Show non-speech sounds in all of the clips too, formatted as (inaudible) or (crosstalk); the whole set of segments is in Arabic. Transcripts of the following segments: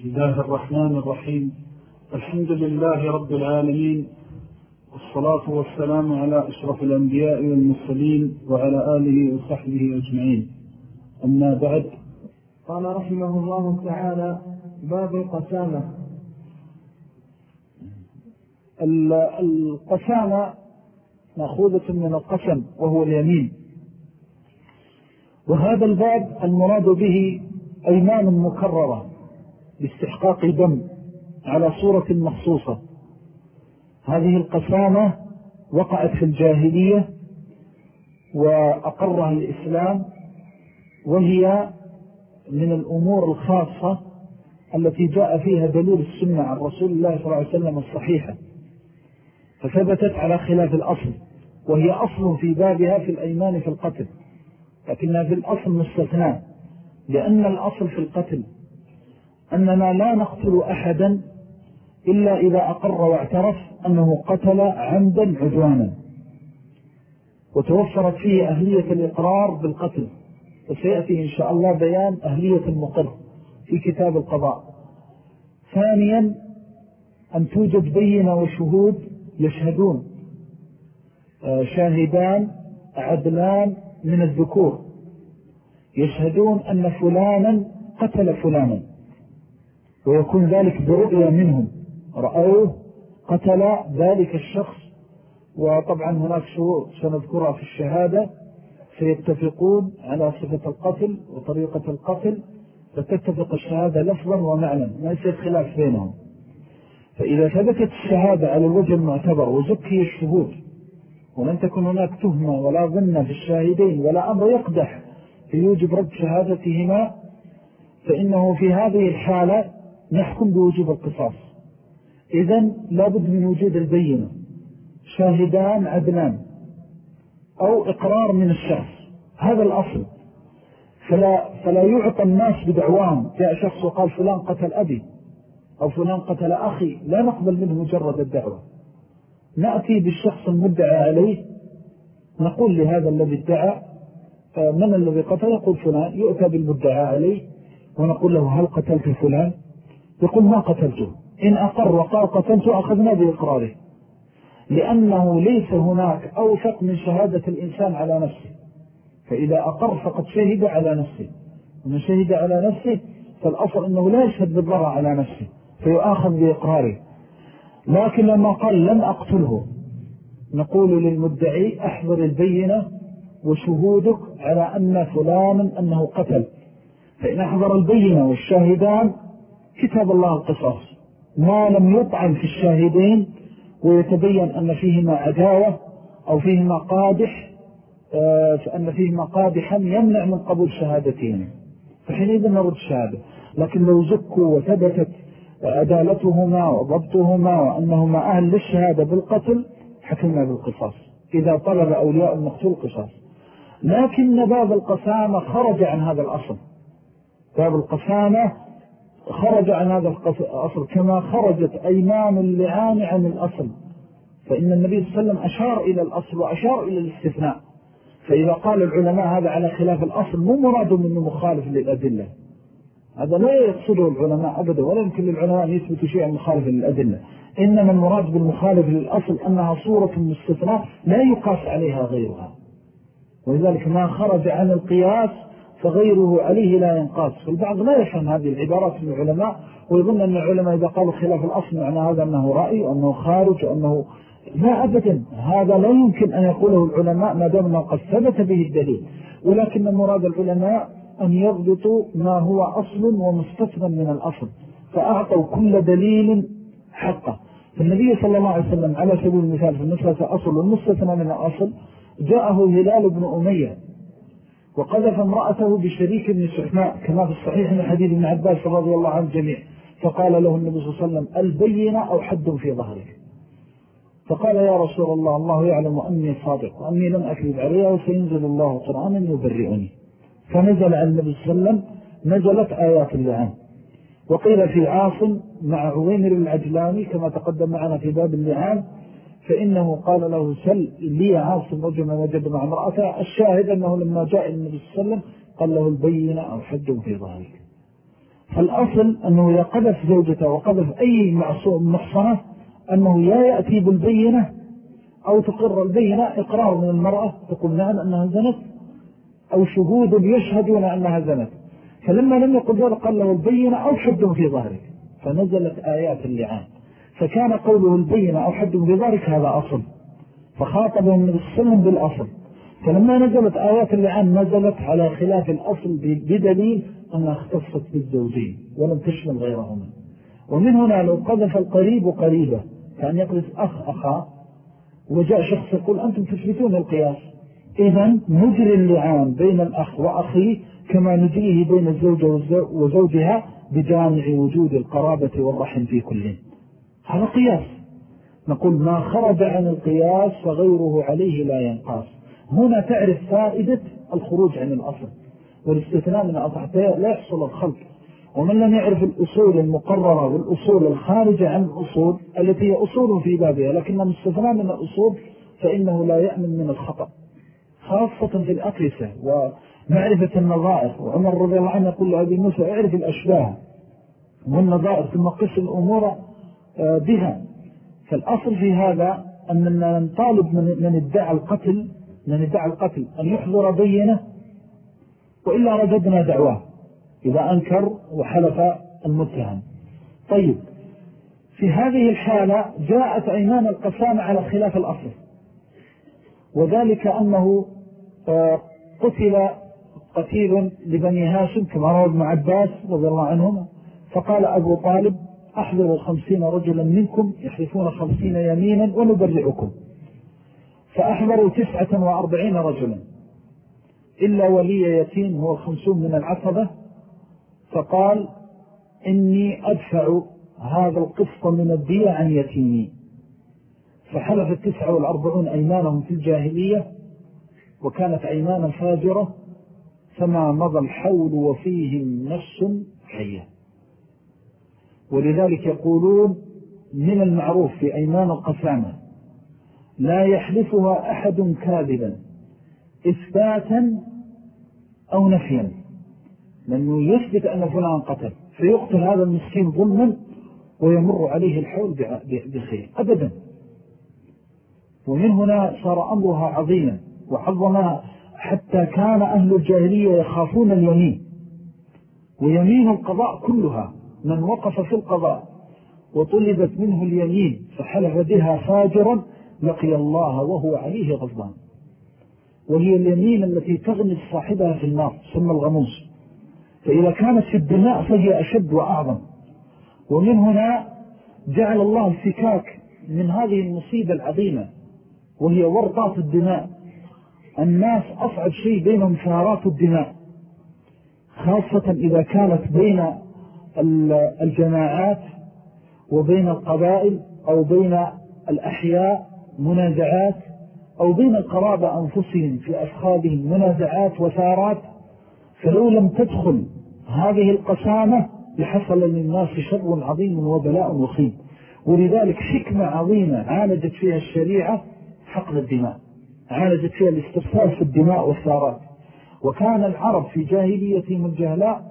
بسم الله الرحمن الرحيم. الحمد لله رب العالمين والصلاة والسلام على أشرف الأنبياء والمرسلين وعلى آله وصحبه أجمعين. أما بعد قال رحمه الله تعالى باب القسامة. القسامة مأخوذة من القسم وهو اليمين. وهذا الباب المراد به أيمان مكررة. باستحقاق دم على صورة مخصوصة. هذه القسامة وقعت في الجاهلية وأقرها الإسلام وهي من الأمور الخاصة التي جاء فيها دليل السنة عن رسول الله صلى الله عليه وسلم الصحيحة فثبتت على خلاف الأصل وهي أصل في بابها في الأيمان في القتل لكنها في الأصل مستثناء لأن الأصل في القتل أننا لا نقتل أحدا إلا إذا أقر واعترف أنه قتل عمدا عدوانا. وتوفرت فيه أهلية الإقرار بالقتل. وسيأتي إن شاء الله بيان أهلية المقر في كتاب القضاء. ثانيا أن توجد بينة وشهود يشهدون. آه، شاهدان عدلان من الذكور. يشهدون أن فلانا قتل فلانا. ويكون ذلك برؤية منهم. رأوه قتل ذلك الشخص. وطبعا هناك شروط سنذكرها في الشهادة. سيتفقون على صفة القتل وطريقة القتل. فتتفق الشهادة لفظا ومعنى ما يصير خلاف بينهم. فإذا ثبتت الشهادة على الوجه المعتبر وزكي الشهود ولم تكن هناك تهمة ولا ظنة في الشاهدين ولا أمر يقدح فيوجب رد شهادتهما فإنه في هذه الحالة نحكم بوجوب القصاص. إذن لابد من وجود البينة شاهدان عدلان أو إقرار من الشخص. هذا الأصل. فلا, فلا يعطى الناس بدعوان. جاء شخص وقال فلان قتل أبي أو فلان قتل أخي لا نقبل منه مجرد الدعوة. نأتي بالشخص المدعى عليه نقول لهذا الذي ادعى من الذي قتل؟ يقول فلان. يؤتى بالمدعى عليه ونقول له هل قتلت فلان؟ يقول ما قتلته؟ إن أقر وقال قتلته أخذنا بإقراره. لأنه ليس هناك أوثق من شهادة الإنسان على نفسه. فإذا أقر فقد شهد على نفسه. ومن شهد على نفسه فالأصل أنه لا يشهد بالضرر على نفسه فيؤاخذ بإقراره. لكن لما قال لم أقتله نقول للمدعي أحضر البينة وشهودك على أن فلانا أنه قتل. فإن أحضر البينة والشاهدان كتاب الله القصاص. ما لم يطعن في الشاهدين ويتبين أن فيهما عداوة أو فيهما قادح آه، فأن فيهما قادحا يمنع من قبول شهادتين. فحينئذ نرد الشهادة لكن لو زكوا وثبتت عدالتهما وضبطهما وأنهما أهل للشهادة بالقتل حكمنا بالقصاص. إذا طلب أولياء المقتول قصاص لكن باب القسامة خرج عن هذا الأصل. باب القسامة خرج عن هذا الأصل كما خرجت أيمان اللعان عن الأصل. فإن النبي صلى الله عليه وسلم أشار إلى الأصل وأشار إلى الاستثناء. فإذا قال العلماء هذا على خلاف الأصل مو مراد منه مخالف للأدلة. هذا لا يقصده العلماء أبدا ولا يمكن للعلماء أن يثبتوا شيئا مخالفا للأدلة. إنما المراد بالمخالف للأصل أنها صورة مستثناء لا يقاس عليها غيرها. ولذلك ما خرج عن القياس فغيره عليه لا ينقاس فالبعض لا يفهم هذه العبارات من العلماء ويظن أن العلماء إذا قالوا خلاف الأصل معنى هذا أنه رأي وأنه خارج وأنه لا أبدا. هذا لا يمكن أن يقوله العلماء ما دام أنه قد ثبت به الدليل. ولكن مراد العلماء أن يضبطوا ما هو أصل ومستثنى من الأصل فأعطوا كل دليل حقه. فالنبي صلى الله عليه وسلم على سبيل المثال في النسخة أصل والمستثنى من الأصل جاءه هلال بن أمية وقذف امرأته بشريك بن سحماء كما في الصحيح من حديث ابن عباس رضي الله عنه الجميع فقال له النبي صلى الله عليه وسلم البينة أو حد في ظهرك. فقال يا رسول الله الله يعلم أني صادق وأني لم أكذب عليها وسينزل الله قرآنا يبرئني. فنزل عن النبي صلى الله عليه وسلم نزلت آيات اللعان. وقيل في عاصم مع عويمر العجلاني كما تقدم معنا في باب اللعان فإنه قال له سل لي عاصم رجل ما وجد مع امرأته الشاهد أنه لما جاء النبي صلى الله عليه وسلم قال له البينة أو حد في ظهرك. فالأصل أنه إذا قذف زوجته وقذف أي محصنة أنه لا يأتي بالبينة أو تقر البينة إقرار من المرأة تقول نعم أنها زنت أو شهود يشهدون أنها زنت. فلما لم يقل ذلك قال له البينة أو حد في ظهرك. فنزلت آيات اللعان. فكان قوله البينة أو حد ظهرك هذا أصل فخاطبهم من السلم بالأصل. فلما نزلت آيات اللعان نزلت على خلاف الأصل بدليل أنها اختصت بالزوجين ولم تشمل غيرهما. ومن هنا لو قذف القريب قريبة كان يقذف أخ أخا وجاء شخص يقول أنتم تثبتون القياس. إذا نجري اللعان بين الأخ وأخيه كما نجريه بين الزوجة وزوجها بجامع وجود القرابة والرحم في كل. هذا قياس نقول ما خرج عن القياس فغيره عليه لا ينقاس. هنا تعرف فائدة الخروج عن الأصل والاستثناء من أطعتها لا يحصل الخلق. ومن لم يعرف الأصول المقررة والأصول الخارجة عن الأصول التي هي أصول في بابها لكن الاستثناء من الأصول فإنه لا يأمن من الخطأ. خاصة في الأقلسة ومعرفة النظائر. وعمر رضي الله عنه يقول لأبي موسى اعرف الأشباه والنظائر ثم قس الأمور بها. فالأصل في هذا أننا نطالب من ادعى القتل من ادعى القتل أن يحضر بينه وإلا رددنا دعواه إذا أنكر وحلف المتهم. طيب في هذه الحالة جاءت أيمان القسامة على خلاف الأصل. وذلك أنه آه، قتل قتيل لبني هاشم كما روى ابن عباس رضي الله عنهم فقال أبو طالب أحضروا خمسين رجلا منكم يحلفون خمسين يمينا ونبرعكم فأحضروا تسعة وأربعين رجلا. إلا ولي يتيم هو خمسون من العصبة. فقال إني أدفع هذا القسط من الدية عن يتيمي. فحلف التسعة والأربعون أيمانهم في الجاهلية وكانت أيمانا فاجرة فما مضى الحول وفيهم نفس حية. ولذلك يقولون من المعروف في أيمان القسامة لا يحلفها أحد كاذبا إثباتا أو نفيا. لأنه يثبت أن فلان قتل فيقتل هذا المسكين ظلما ويمر عليه الحول بخير أبدا. ومن هنا صار أمرها عظيما وعظمها حتى كان أهل الجاهلية يخافون اليمين ويمين القضاء كلها. من وقف في القضاء وطلبت منه اليمين فحلف بها فاجرا لقي الله وهو عليه غضبان. وهي اليمين التي تغني صاحبها في النار ثم الغموس. فإذا كانت في الدماء فهي أشد وأعظم. ومن هنا جعل الله الفكاك من هذه المصيبة العظيمة وهي ورطات الدماء. الناس أصعب شيء بينهم شهرات الدماء خاصة إذا كانت بين الجماعات وبين القبائل أو بين الأحياء منازعات أو بين القرابة أنفسهم في أفخاذهم منازعات وثارات فلو لم تدخل هذه القسامة لحصل للناس شر عظيم وبلاء وخيم ولذلك حكمة عظيمة عالجت فيها الشريعة حقن الدماء عالجت فيها الاستفسار في الدماء والثارات. وكان العرب في جاهليتهم الجهلاء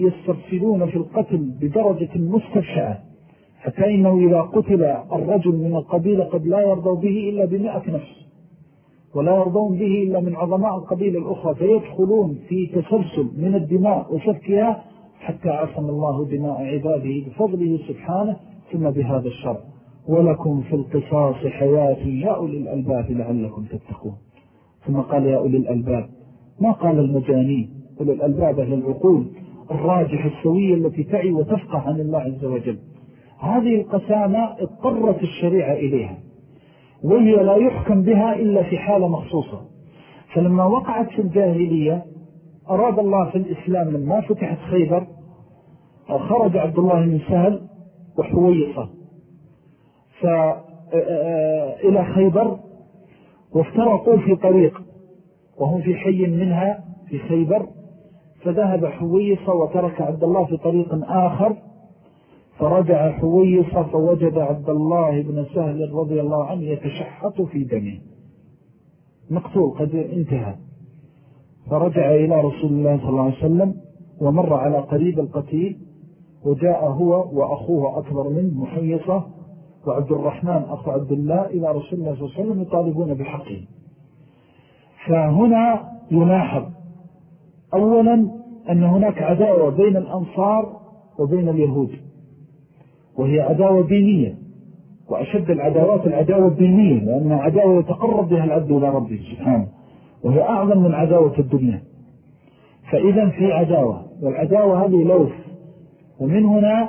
يسترسلون في القتل بدرجة مستفشعة حتى إنه إذا قتل الرجل من القبيلة قد لا يرضوا به إلا بمئة نفس ولا يرضون به إلا من عظماء القبيلة الأخرى. فيدخلون في تسلسل من الدماء وسفكها حتى عصم الله دماء عباده بفضله سبحانه ثم بهذا الشرع. ولكم في القصاص حياة يا أولي الألباب لعلكم تتقون. ثم قال يا أولي الألباب ما قال المجانين؟ أولي الألباب أهل العقول. الراجح السوية التي تعي وتفقه عن الله عز وجل. هذه القسامة اضطرت الشريعة إليها وهي لا يحكم بها إلا في حالة مخصوصة. فلما وقعت في الجاهلية أراد الله في الإسلام لما فتحت خيبر خرج عبد الله بن سهل وحويصة. إلى خيبر وافترقوا في طريق وهم في حي منها في خيبر. فذهب حويصة وترك عبد الله في طريق آخر فرجع حويصة فوجد عبد الله بن سهل رضي الله عنه يتشحط في دمه. مقتول قد انتهى. فرجع إلى رسول الله صلى الله عليه وسلم ومر على قريب القتيل وجاء هو وأخوه أكبر منه محيصة وعبد الرحمن أخو عبد الله إلى رسول الله صلى الله عليه وسلم يطالبون بحقه. فهنا يلاحظ أولا أن هناك عداوة بين الأنصار وبين اليهود وهي عداوة دينية وأشد العداوات العداوة الدينية لأنها عداوة يتقرب بها العبد إلى ربه سبحانه وهي أعظم من عداوة الدنيا. فإذا في عداوة والعداوة هذه لوث ومن هنا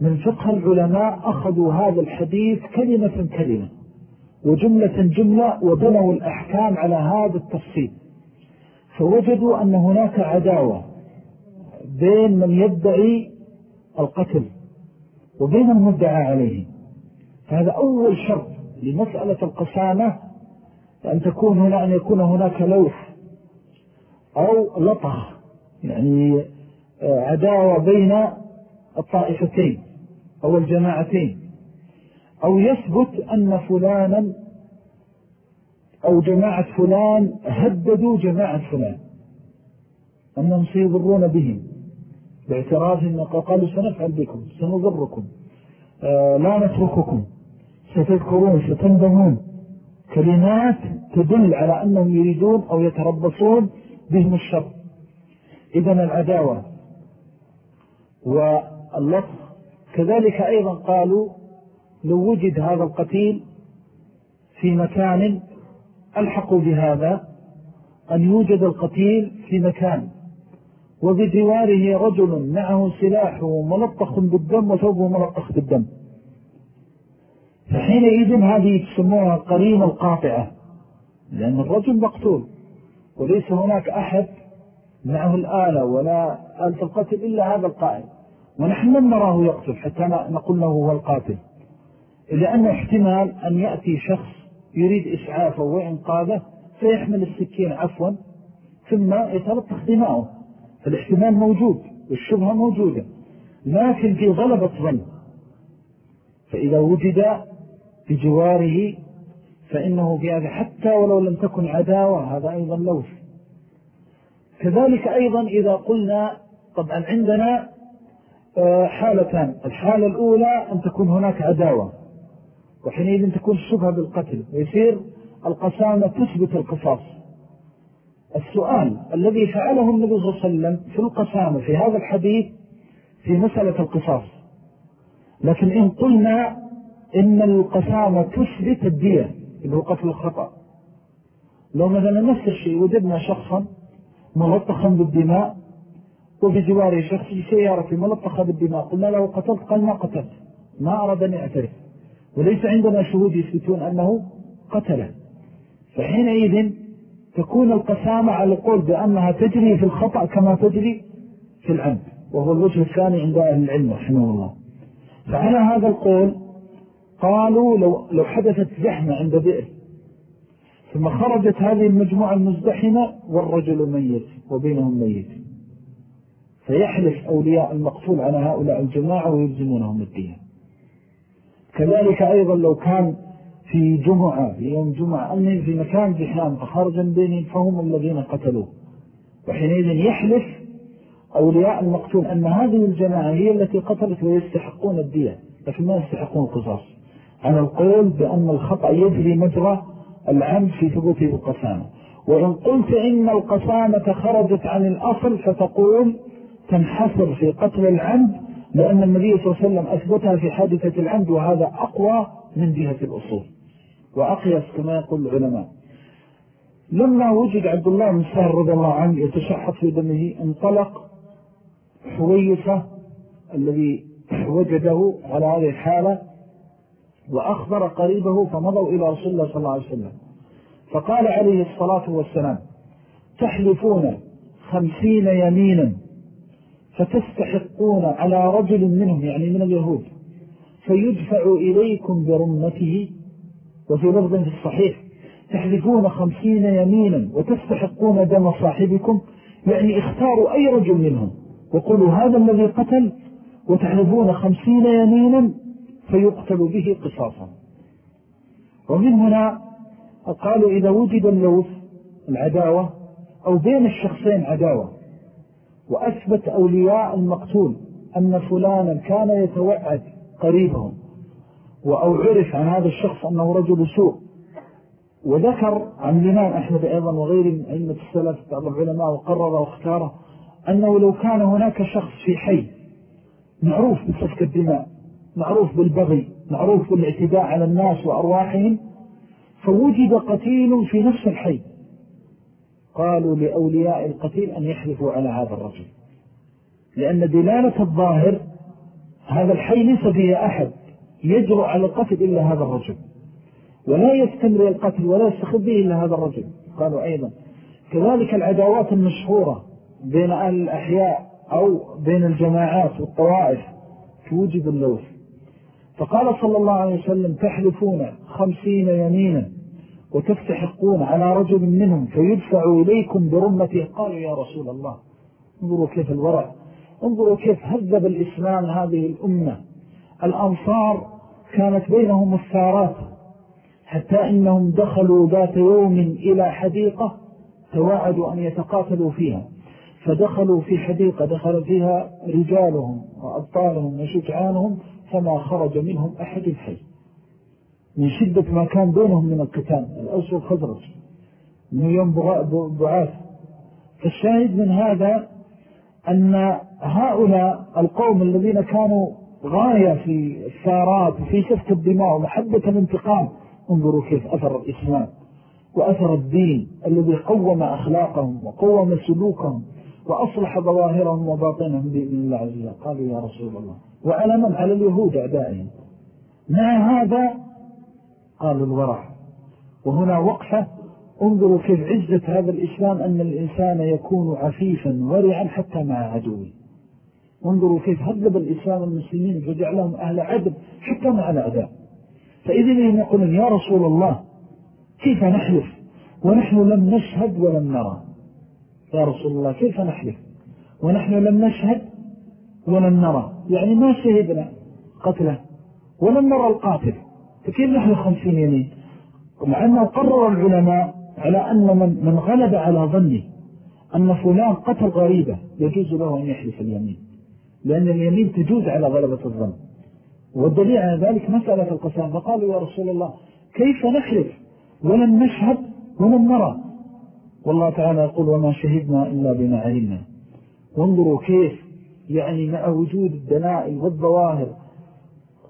من فقه العلماء أخذوا هذا الحديث كلمة كلمة وجملة جملة وبنوا الأحكام على هذا التفصيل. فوجدوا أن هناك عداوة بين من يدعي القتل وبين المدعى عليه. فهذا أول شرط لمسألة القسامة أن تكون هنا أن يكون هناك لوث أو لطخ يعني آه، عداوة بين الطائفتين أو الجماعتين. أو يثبت أن فلانا أو جماعة فلان هددوا جماعة فلان. أنهم سيضرون بهم. باعتراف أن قالوا سنفعل بكم سنضركم. آه لا نترككم. ستذكرون ستندمون كلمات تدل على أنهم يريدون أو يتربصون بهم الشر. إذن العداوة واللطف. كذلك أيضا قالوا لو وجد هذا القتيل في مكان ألحقوا بهذا أن يوجد القتيل في مكان وبجواره رجل معه سلاحه ملطخ بالدم وثوبه ملطخ بالدم. فحينئذ هذه تسموها قرينة القاطعة لأن الرجل مقتول وليس هناك أحد معه الآلة ولا آلة القتل إلا هذا القائل. ونحن لم نراه يقتل حتى نقول له هو القاتل. لأن احتمال أن يأتي شخص يريد إسعافه وإنقاذه فيحمل السكين عفوا ثم يتلطخ دماؤه فالاحتمال موجود والشبهة موجودة لكن في غلبة ظن فإذا وجد بجواره فإنه في هذا حتى ولو لم تكن عداوة هذا أيضا لوث. كذلك أيضا إذا قلنا طبعا عندنا آه، حالتان. الحالة الأولى أن تكون هناك عداوة. وحينئذ تكون الشبهة بالقتل ويصير القسامة تثبت القصاص. السؤال الذي فعله النبي صلى الله عليه وسلم في القسامة في هذا الحديث في مسألة القصاص. لكن إن قلنا إن القسامة تثبت الدية اللي هو قتل الخطأ. لو مثلا نفس الشيء وجدنا شخصا ملطخا بالدماء وفي جواره شخص في سيارة ملطخة بالدماء قلنا له قتلت؟ قال ما قتلت. ما أراد أن يعترف. وليس عندنا شهود يثبتون أنه قتله. فحينئذ تكون القسامة على القول بأنها تجري في الخطأ كما تجري في العمد وهو الوجه الثاني عند أهل العلم رحمه الله. فعلى هذا القول قالوا لو, لو حدثت زحمة عند بئر ثم خرجت هذه المجموعة المزدحمة والرجل ميت وبينهم ميت. فيحلف أولياء المقتول على هؤلاء الجماعة ويلزمونهم الدين. كذلك أيضا لو كان في جمعة في يوم جمعة أمن في مكان زحام فخرجا بينهم فهم الذين قتلوه. وحينئذ يحلف أولياء المقتول أن هذه الجماعة هي التي قتلت ويستحقون الدية لكن ما يستحقون القصاص. على القول بأن الخطأ يجري مجرى العمد في ثبوته القسامة. وإن قلت إن القسامة خرجت عن الأصل فتقول تنحصر في قتل العمد لأن النبي صلى الله عليه وسلم أثبتها في حادثة العمد وهذا أقوى من جهة الأصول وأقيس كما يقول العلماء. لما وجد عبد الله بن سهر رضي الله عنه يتشحط في دمه انطلق حويفة الذي وجده على هذه الحالة وأخبر قريبه فمضوا إلى رسول الله صلى الله عليه وسلم. فقال عليه الصلاة والسلام تحلفون خمسين يمينا فتستحقون على رجل منهم يعني من اليهود فيدفع إليكم برمته وفي لفظ في الصحيح تحلفون خمسين يمينا وتستحقون دم صاحبكم يعني اختاروا أي رجل منهم وقولوا هذا الذي قتل وتحلفون خمسين يمينا فيقتل به قصاصا. ومن هنا قالوا إذا وجد اللوث العداوة أو بين الشخصين عداوة وأثبت أولياء المقتول أن فلانا كان يتوعد قريبهم أو عرف عن هذا الشخص أنه رجل سوء. وذكر عن الإمام أحمد أيضا وغير من أئمة السلف بعض العلماء وقرر واختاره أنه لو كان هناك شخص في حي معروف بسفك الدماء معروف بالبغي معروف بالاعتداء على الناس وأرواحهم فوجد قتيل في نفس الحي. قالوا لأولياء القتيل أن يحلفوا على هذا الرجل. لأن دلالة الظاهر هذا الحي ليس فيه أحد يجرؤ على القتل إلا هذا الرجل. ولا يستمر القتل ولا يستخذ به إلا هذا الرجل. قالوا أيضا. كذلك العداوات المشهورة بين أهل الأحياء أو بين الجماعات والطوائف توجد اللوث. فقال صلى الله عليه وسلم تحلفون خمسين يمينا. وتستحقون على رجل منهم فيدفع إليكم برمته قالوا يا رسول الله انظروا كيف الورع انظروا كيف هذب الإسلام هذه الأمة. الأنصار كانت بينهم الثارات حتى إنهم دخلوا ذات يوم إلى حديقة تواعدوا أن يتقاتلوا فيها. فدخلوا في حديقة دخل فيها رجالهم وأبطالهم وشجعانهم فما خرج منهم أحد الحي. من شدة ما كان بينهم من القتال الأوس والخزرج من يوم بعاث فالشاهد من هذا أن هؤلاء القوم الذين كانوا غاية في الثارات وفي سفك الدماء ومحبة الانتقام انظروا كيف أثر الإسلام وأثر الدين الذي قوم أخلاقهم وقوم سلوكهم وأصلح ظواهرهم وباطنهم بإذن الله عز وجل. قالوا يا رسول الله وعلى من على اليهود أعدائهم. مع هذا قالوا الورع. وهنا وقفة. انظروا كيف عزة هذا الإسلام أن الإنسان يكون عفيفا ورعا حتى مع عدوه. انظروا كيف هذب الإسلام المسلمين فجعلهم أهل عدل حتى مع الأعداء. فإذن يقولون يا رسول الله كيف نحلف؟ ونحن لم نشهد ولم نرى. يا رسول الله كيف نحلف؟ ونحن لم نشهد ولم نرى. يعني ما شهدنا قتله ولم نرى القاتل. فكيف نحن خمسين يمين. مع أنه قرر العلماء على أن من, من غلب على ظنه أن فلان قتل غريبة يجوز له أن يحلف اليمين. لأن اليمين تجوز على غلبة الظن. والدليل على ذلك مسألة القسام. فقالوا يا رسول الله كيف نحلف؟ ولم نشهد ولم نرى. والله تعالى يقول وما شهدنا إلا بما علمنا. وانظروا كيف يعني مع وجود الدلائل والظواهر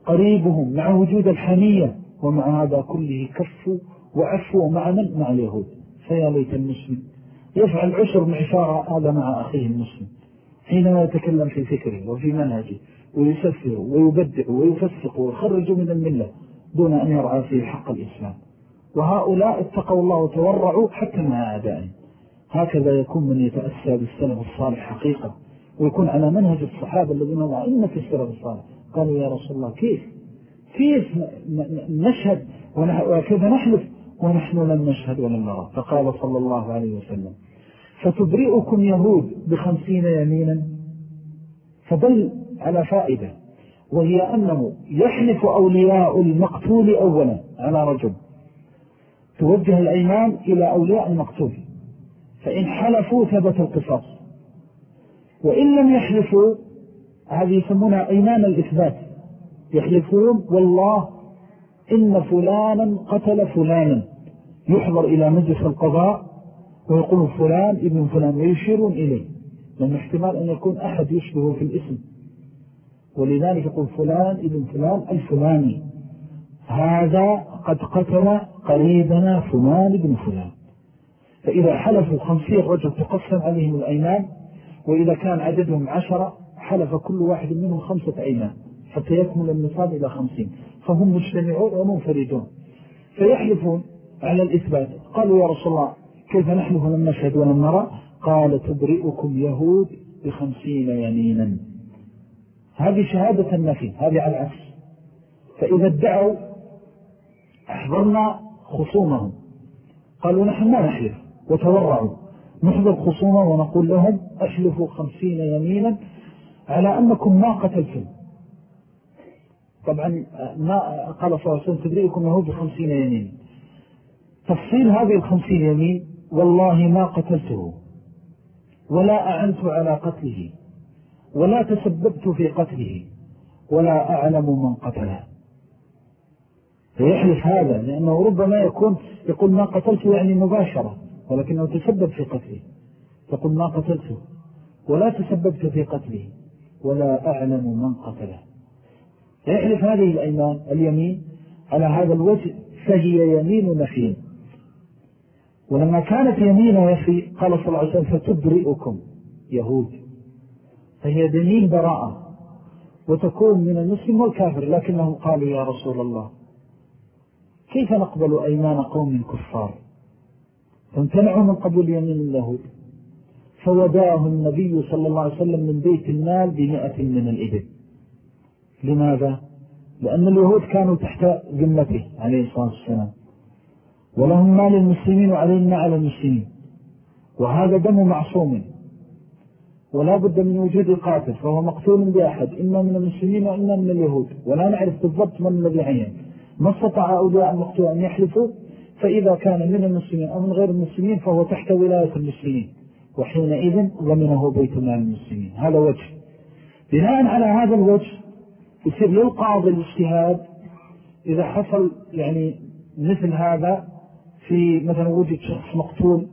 قريبهم مع وجود الحمية ومع هذا كله كفوا وعفوا مع من؟ مع اليهود. فيا ليت المسلم يفعل عشر معشارة هذا مع أخيه المسلم. حينما يتكلم في فكره وفي منهجه ويسفر ويبدع ويفسق ويخرج من الملة دون أن يرعى فيه حق الإسلام. وهؤلاء اتقوا الله وتورعوا حتى مع أعدائهم. هكذا يكون من يتأسى بالسلف الصالح حقيقة ويكون على منهج الصحابة الذين هم أئمة السلف الصالح. قالوا يا رسول الله كيف؟ كيف نشهد وكيف نحلف؟ ونحن لم نشهد ولم نرى. فقال صلى الله عليه وسلم فتبرئكم يهود بخمسين يمينا؟ فدل على فائدة وهي أنه يحلف أولياء المقتول أولا على رجل. توجه الأيمان إلى أولياء المقتول فإن حلفوا ثبت القصاص. وإن لم يحلفوا هذه يسمونها أيمان الإثبات. يحلفون والله إن فلانا قتل فلانا. يحضر إلى مجلس القضاء ويقول فلان ابن فلان ويشيرون إليه. لأن احتمال أن يكون أحد يشبه في الاسم. ولذلك يقول فلان ابن فلان الفلاني. هذا قد قتل قريبنا فلان ابن فلان. فإذا حلفوا خمسين رجل تقسم عليهم الأيمان وإذا كان عددهم عشرة حلف كل واحد منهم خمسة أيمان حتى يكمل النصاب إلى خمسين. فهم مجتمعون ومنفردون. فيحلفون على الإثبات. قالوا يا رسول الله كيف نحلف لم نشهد ولم نرى؟ قال تبرئكم يهود بخمسين يمينا. هذه شهادة النفي هذه على العكس. فإذا ادعوا أحضرنا خصومهم. قالوا نحن ما نحلف. وتورعوا. نحضر خصومهم ونقول لهم أحلفوا خمسين يمينا. على أنكم ما قتلتم طبعا ما قال صلى الله عليه وسلم تدريكم يهود بخمسين يمين تفصيل هذه الخمسين يمين والله ما قتلته ولا أعنت على قتله. ولا تسببت في قتله. ولا أعلم من قتله. فيحلف هذا لأنه ربما يكون يقول ما قتلته يعني مباشرة ولكنه تسبب في قتله. يقول ما قتلته ولا تسببت في قتله. ولا أعلم من قتله. فيحلف هذه الأيمان اليمين على هذا الوجه فهي يمين نفي ولما كانت يمين نفي قال صلى الله عليه وسلم فتبرئكم يهود. فهي دليل براءة. وتكون من المسلم والكافر لكنهم قالوا يا رسول الله كيف نقبل أيمان قوم كفار؟ فامتنعوا من قبول يمين اليهود. فوداه النبي صلى الله عليه وسلم من بيت المال بمئة من الإبل. لماذا؟ لأن اليهود كانوا تحت ذمته عليه الصلاة والسلام. ولهم مال المسلمين وعليهم على المسلمين. وهذا دم معصوم. ولا بد من وجود القاتل فهو مقتول بأحد إما من المسلمين وإما من اليهود. ولا نعرف بالضبط من الذي عين. ما استطاع أولياء المقتول أن يحلفوا؟ فإذا كان من المسلمين أو من غير المسلمين فهو تحت ولاية المسلمين. وحينئذ ضمنه بيت مال المسلمين. هذا وجه. بناء على هذا الوجه يصير للقاضي الاجتهاد إذا حصل يعني مثل هذا في مثلا وجد شخص مقتول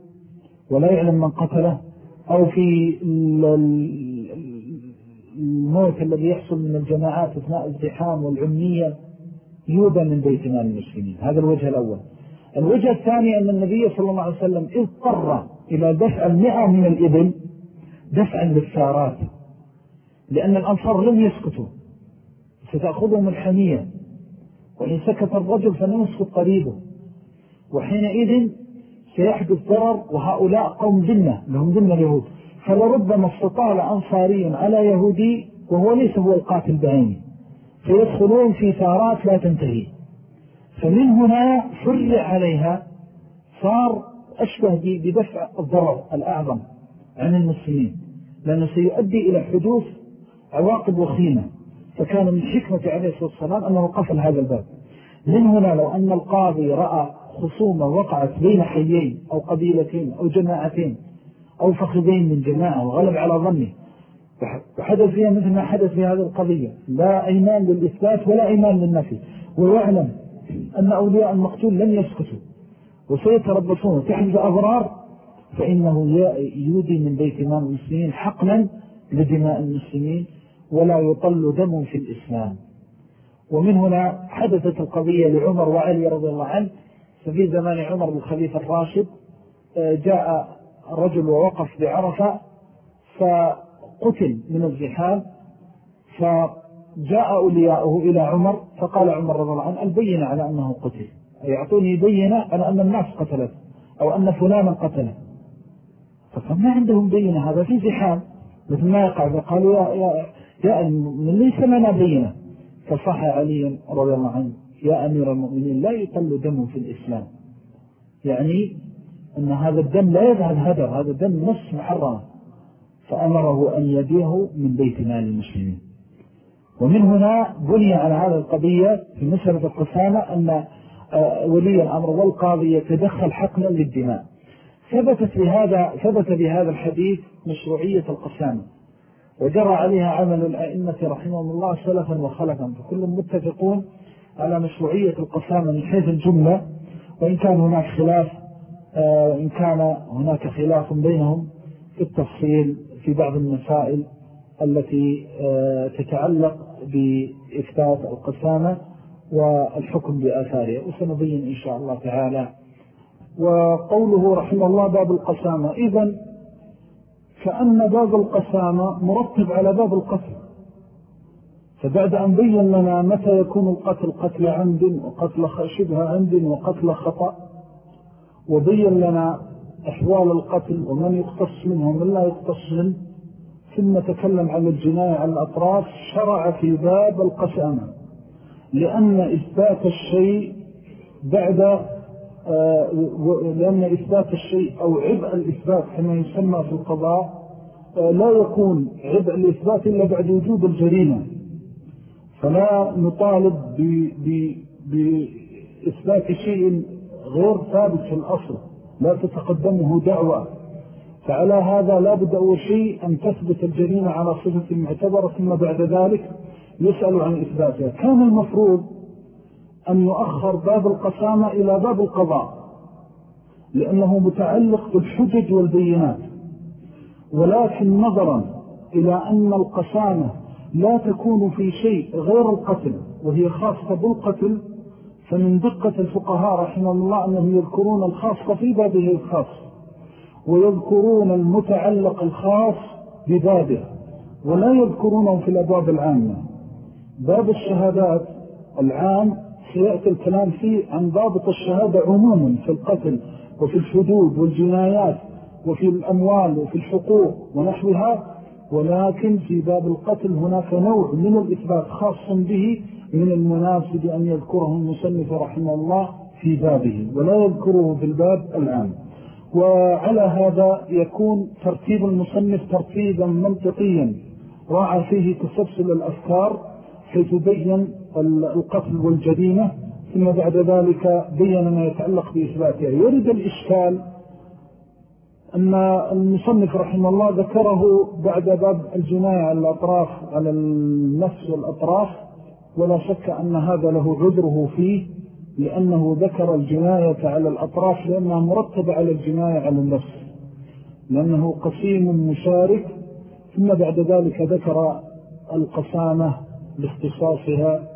ولا يعلم من قتله أو في الموت الذي يحصل من الجماعات أثناء الزحام والعمية يوبى من بيت مال المسلمين. هذا الوجه الأول. الوجه الثاني أن النبي صلى الله عليه وسلم اضطر إلى دفع المئة من الإبل دفعا للسارات. لأن الأنصار لم يسكتوا. ستأخذهم الحمية. وإن سكت الرجل فلن يسكت قريبه. وحينئذ سيحدث ضرر وهؤلاء قوم ذنة لهم ذنة اليهود. فلربما استطال أنصاري على يهودي وهو ليس هو القاتل بعينه. فيدخلون في ثارات لا تنتهي. فمن هنا فرع عليها صار أشبه بدفع الضرر الأعظم عن المسلمين لأنه سيؤدي إلى حدوث عواقب وخيمة. فكان من حكمة عليه الصلاة والسلام أنه قفل هذا الباب. من هنا لو أن القاضي رأى خصومة وقعت بين حيين أو قبيلتين أو جماعتين أو فخذين من جماعة وغلب على ظنه وحدث فيها مثل ما حدث في هذه القضية. لا إيمان للإثبات ولا إيمان للنفي. ويعلم أن أولياء المقتول لن يسكتوا. وسيتربصون. تحت أضرار فإنه يودي من بيت مال المسلمين حقلا لدماء المسلمين ولا يطل دم في الإسلام. ومن هنا حدثت القضية لعمر وعلي رضي الله عنه. ففي زمان عمر الخليفة الراشد آه، جاء رجل ووقف بعرفة فقتل من الزحام فجاء أولياؤه إلى عمر فقال عمر رضي الله عنه البينة على أنه قتل. يعطوني بينة على أن الناس قتلت أو أن فلانا قتله. فقال ما عندهم بينة هذا في زحام. مثل ما يقع فقالوا يا, يا, يا من ليس لنا بينة. فصح علي رضي الله عنه يا أمير المؤمنين لا يطل دم في الإسلام. يعني أن هذا الدم لا يذهب هدر هذا الدم نص محرم. فأمره أن يديه من بيت مال المسلمين. ومن هنا بني على هذا القضية في مسألة القسامة أن ولي الأمر والقاضي يتدخل حقنا للدماء. ثبتت بهذا ثبت بهذا الحديث مشروعية القسامة وجرى عليها عمل الأئمة رحمهم الله سلفا وخلفا فكلهم متفقون على مشروعية القسامة من حيث الجملة وإن كان هناك خلاف آه، إن كان هناك خلاف بينهم في التفصيل في بعض المسائل التي آه، تتعلق بإثبات القسامة. والحكم بآثارها وسنبين إن شاء الله تعالى. وقوله رحمه الله باب القسامة. إذن كأن باب القسامة مرتب على باب القتل. فبعد أن بين لنا متى يكون القتل قتل عمد وقتل شبه عمد وقتل خطأ وبين لنا أحوال القتل ومن يقتص منه ومن لا يقتص منه ثم تكلم عن الجناية على الأطراف شرع في باب القسامة. لأن إثبات الشيء بعد آه، لأن إثبات الشيء أو عبء الإثبات كما يسمى في القضاء آه، لا يكون عبء الإثبات إلا بعد وجود الجريمة. فلا نطالب بإثبات شيء غير ثابت في الأصل لا تتقدمه دعوة. فعلى هذا لا بد أول شيء أن تثبت الجريمة على صفة معتبرة ثم بعد ذلك يسأل عن إثباتها كان المفروض أن يؤخر باب القسامة إلى باب القضاء لأنه متعلق بالحجج والبينات. ولكن نظرا إلى أن القسامة لا تكون في شيء غير القتل وهي خاصة بالقتل فمن دقة الفقهاء رحمه الله أنهم يذكرون الخاصة في بابه الخاص ويذكرون المتعلق الخاص ببابه ولا يذكرونه في الأبواب العامة. باب الشهادات. العام سيأتي الكلام فيه عن ضابط الشهادة عموما في القتل وفي الحدود والجنايات وفي الأموال وفي الحقوق ونحوها. ولكن في باب القتل هناك نوع من الإثبات خاص به من المناسب أن يذكره المسنف رحمه الله في بابه ولا يذكره في الباب العام. وعلى هذا يكون ترتيب المصنف ترتيبا منطقيا. راعى فيه تسلسل الأفكار حيث بين القتل والجريمة ثم بعد ذلك بين ما يتعلق بإثباتها. يرد الإشكال أن المصنف رحمه الله ذكره بعد باب الجناية على الأطراف على النفس والأطراف ولا شك أن هذا له عذره فيه لأنه ذكر الجناية على الأطراف لأنها مرتبة على الجناية على النفس لأنه قسيم مشارك ثم بعد ذلك ذكر القسامة لاختصاصها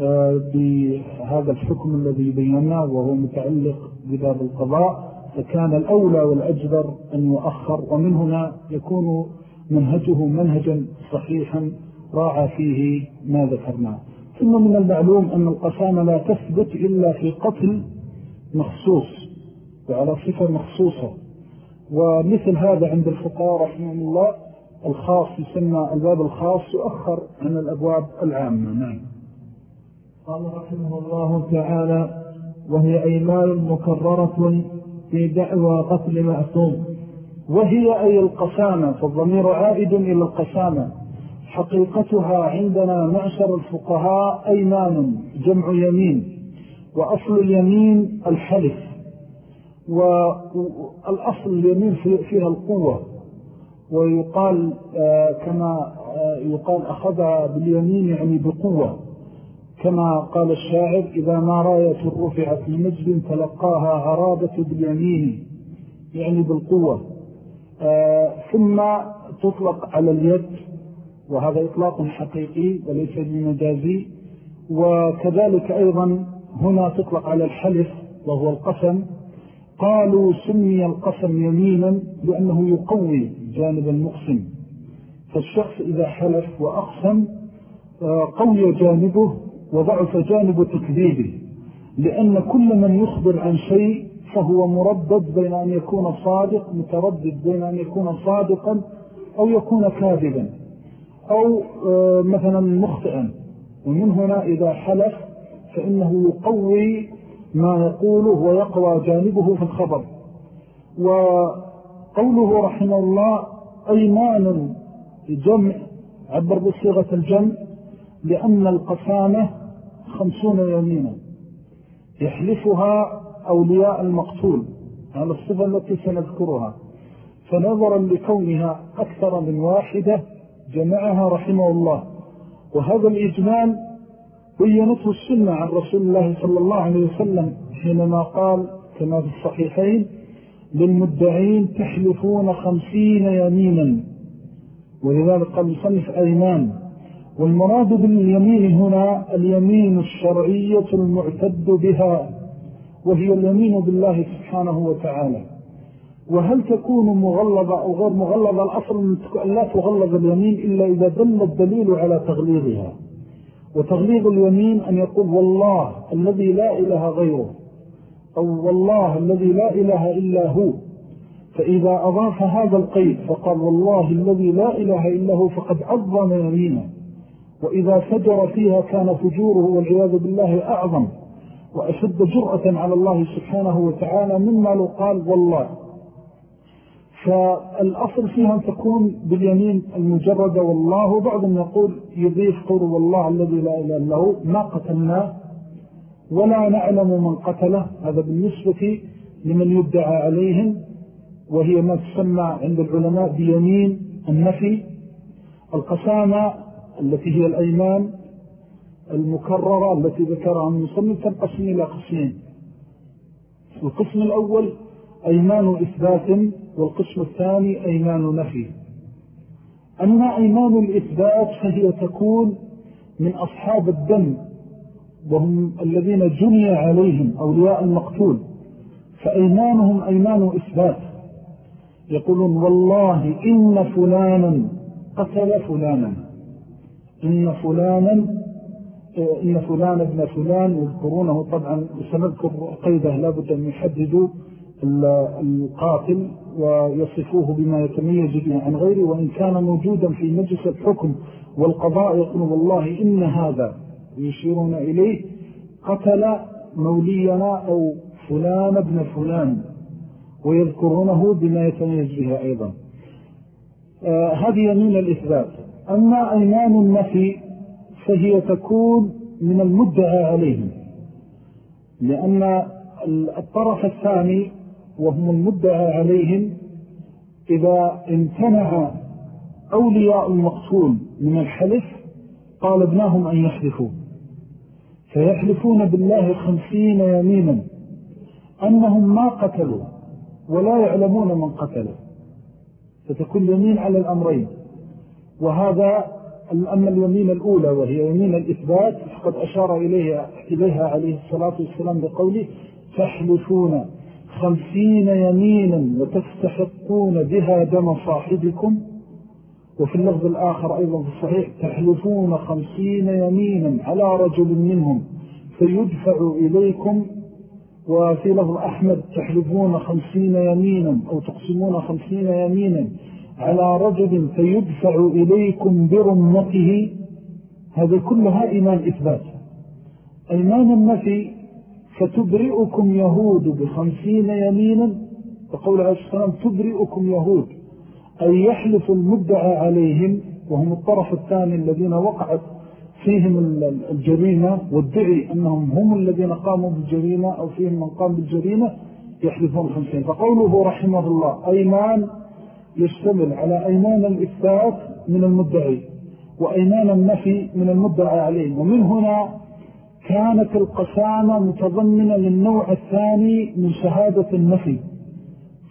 آه، بهذا الحكم الذي بيناه وهو متعلق بباب القضاء فكان الأولى والأجبر أن يؤخر ومن هنا يكون منهجه منهجا صحيحا راعى فيه ما ذكرناه ثم من المعلوم أن القسامة لا تثبت إلا في قتل مخصوص وعلى صفة مخصوصة. ومثل هذا عند الفقهاء رحمه الله الخاص يسمى الباب الخاص يؤخر عن الأبواب العامة. نعم. قال رحمه الله تعالى وهي أيمان مكررة في دعوى قتل معصوم. وهي أي القسامة فالضمير عائد إلى القسامة. حقيقتها عندنا معشر الفقهاء أيمان جمع يمين. وأصل اليمين الحلف. والأصل اليمين فيها القوة. ويقال آه، كما آه، يقال أخذ باليمين يعني بقوة. كما قال الشاعر إذا ما راية رفعت لمجد تلقاها عرابة باليمين يعني بالقوة. آه، ثم تطلق على اليد وهذا إطلاق حقيقي وليس بمجازي. وكذلك أيضا هنا تطلق على الحلف وهو القسم. قالوا سمي القسم يمينا لأنه يقوي. جانب المقسم فالشخص إذا حلف وأقسم آه، قوي جانبه وضعف جانب تكذيبه. لأن كل من يخبر عن شيء فهو مردد بين أن يكون صادق متردد بين أن يكون صادقا أو يكون كاذبا أو آه، مثلا مخطئا. ومن هنا إذا حلف فإنه يقوي ما يقوله ويقوى جانبه في الخبر. وقوله رحمه الله أيمان جمع عبر بصيغة الجمع لأن القسامة خمسون يمينا يحلفها أولياء المقتول. على الصفة التي سنذكرها. فنظرا لكونها أكثر من واحدة جمعها رحمه الله. وهذا الإجمال بينته السنة عن رسول الله صلى الله عليه وسلم حينما قال كما في الصحيحين للمدعين تحلفون خمسين يمينا. ولذلك قال مصنف أيمان والمراد باليمين هنا اليمين الشرعية المعتد بها وهي اليمين بالله سبحانه وتعالى. وهل تكون مغلظة أو غير مغلظة؟ الأصل لا تغلظ اليمين إلا إذا دل الدليل على تغليظها. وتغليظ اليمين أن يقول والله الذي لا إله غيره. أو والله الذي لا إله إلا هو. فإذا أضاف هذا القيد فقال والله الذي لا إله إلا هو فقد عظم يمينه وإذا فجر فيها كان فجوره والعياذ بالله أعظم. وأشد جرأة على الله سبحانه وتعالى مما لو قال والله. فالأصل فيها أن تكون باليمين المجردة والله. بعضهم يقول يضيف قول والله الذي لا إله إلا هو. ما قتلناه؟ ولا نعلم من قتله. هذا بالنسبة لمن يدعى عليهم وهي ما تسمى عند العلماء بيمين النفي. القسامة التي هي الأيمان المكررة التي ذكرها المصنف تنقسم إلى قسمين. القسم الأول أيمان إثبات والقسم الثاني أيمان نفي. أما أيمان الإثبات فهي تكون من أصحاب الدم وهم الذين جني عليهم أولياء المقتول فأيمانهم أيمان إثبات. يقولون والله إن فلانا قتل فلانا. إن فلانا إن فلان ابن فلان يذكرونه طبعا سنذكر قيده لابد أن يحددوا القاتل ويصفوه بما يتميز به عن غيره وإن كان موجودا في مجلس الحكم والقضاء يقول والله إن هذا يشيرون إليه قتل مولينا أو فلان ابن فلان ويذكرونه بما يتميز به أيضا. آه هذه يمين الإثبات. أما أيمان النفي فهي تكون من المدعى عليهم لأن الطرف الثاني وهم المدعى عليهم إذا امتنع أولياء المقتول من الحلف طالبناهم أن يحلفوا. فيحلفون بالله خمسين يمينا أنهم ما قتلوا ولا يعلمون من قتله. فتكون يمين على الأمرين. وهذا أما اليمين الأولى وهي يمين الإثبات. فقد أشار إليها, إليها عليه الصلاة والسلام بقوله تحلفون خمسين يمينا وتستحقون بها دم صاحبكم. وفي اللفظ الآخر أيضا في الصحيح تحلفون خمسين يمينا على رجل منهم فيدفع إليكم وفي لفظ أحمد تحلفون خمسين يمينا أو تقسمون خمسين يمينا على رجل فيدفع إليكم برمته. هذا كلها إيمان إثبات. إيمان النفي فتبرئكم يهود بخمسين يمينا وقول عليه السلام تبرئكم يهود. أي يحلف المدعى عليهم وهم الطرف الثاني الذين وقعت فيهم الجريمة والدعي أنهم هم الذين قاموا بالجريمة أو فيهم من قام بالجريمة يحلفون خمسين. فقوله رحمه الله أيمان يشتمل على أيمان الإثبات من المدعي وأيمان النفي من المدعى عليهم. ومن هنا كانت القسامة متضمنة للنوع الثاني من شهادة النفي.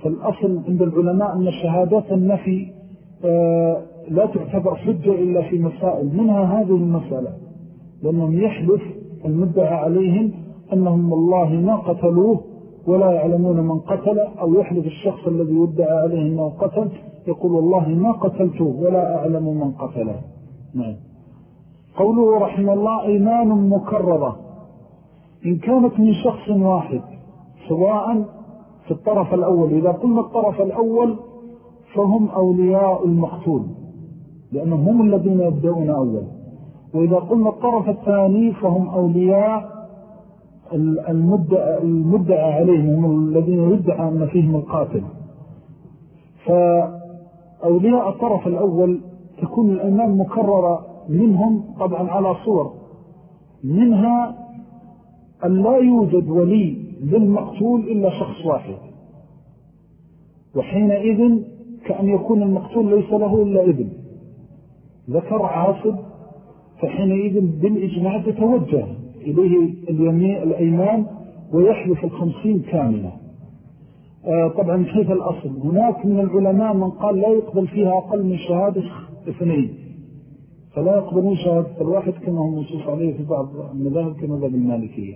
فالأصل عند العلماء أن شهادات النفي آه، لا تعتبر حجة إلا في مسائل منها هذه المسألة لأنهم يحدث المدعى عليهم أنهم والله ما قتلوه ولا يعلمون من قتل أو يحدث الشخص الذي يدعى عليه أنه قتل يقول والله ما قتلته ولا أعلم من قتله. نعم. قوله رحمه الله إيمان مكررة. إن كانت من شخص واحد سواء في الطرف الأول. إذا قلنا الطرف الأول فهم أولياء المقتول لأنهم هم الذين يبدأون أول. وإذا قلنا الطرف الثاني فهم أولياء المدعى عليهم هم الذين يدعى أن فيهم القاتل. فأولياء الطرف الأول تكون الأيمان مكررة منهم طبعا على صور. منها أن لا يوجد ولي للمقتول إلا شخص واحد. وحينئذ كأن يكون المقتول ليس له إلا ابن. ذكر عاصب فحينئذ بالإجماع تتوجه إليه الأيمان ويحلف الخمسين كاملة آه طبعا حيث الأصل؟ هناك من العلماء من قال لا يقبل فيها أقل من شهادة اثنين. فلا يقبلون شهادة الواحد كما هو منصوص عليه في بعض المذاهب كمذهب المالكية.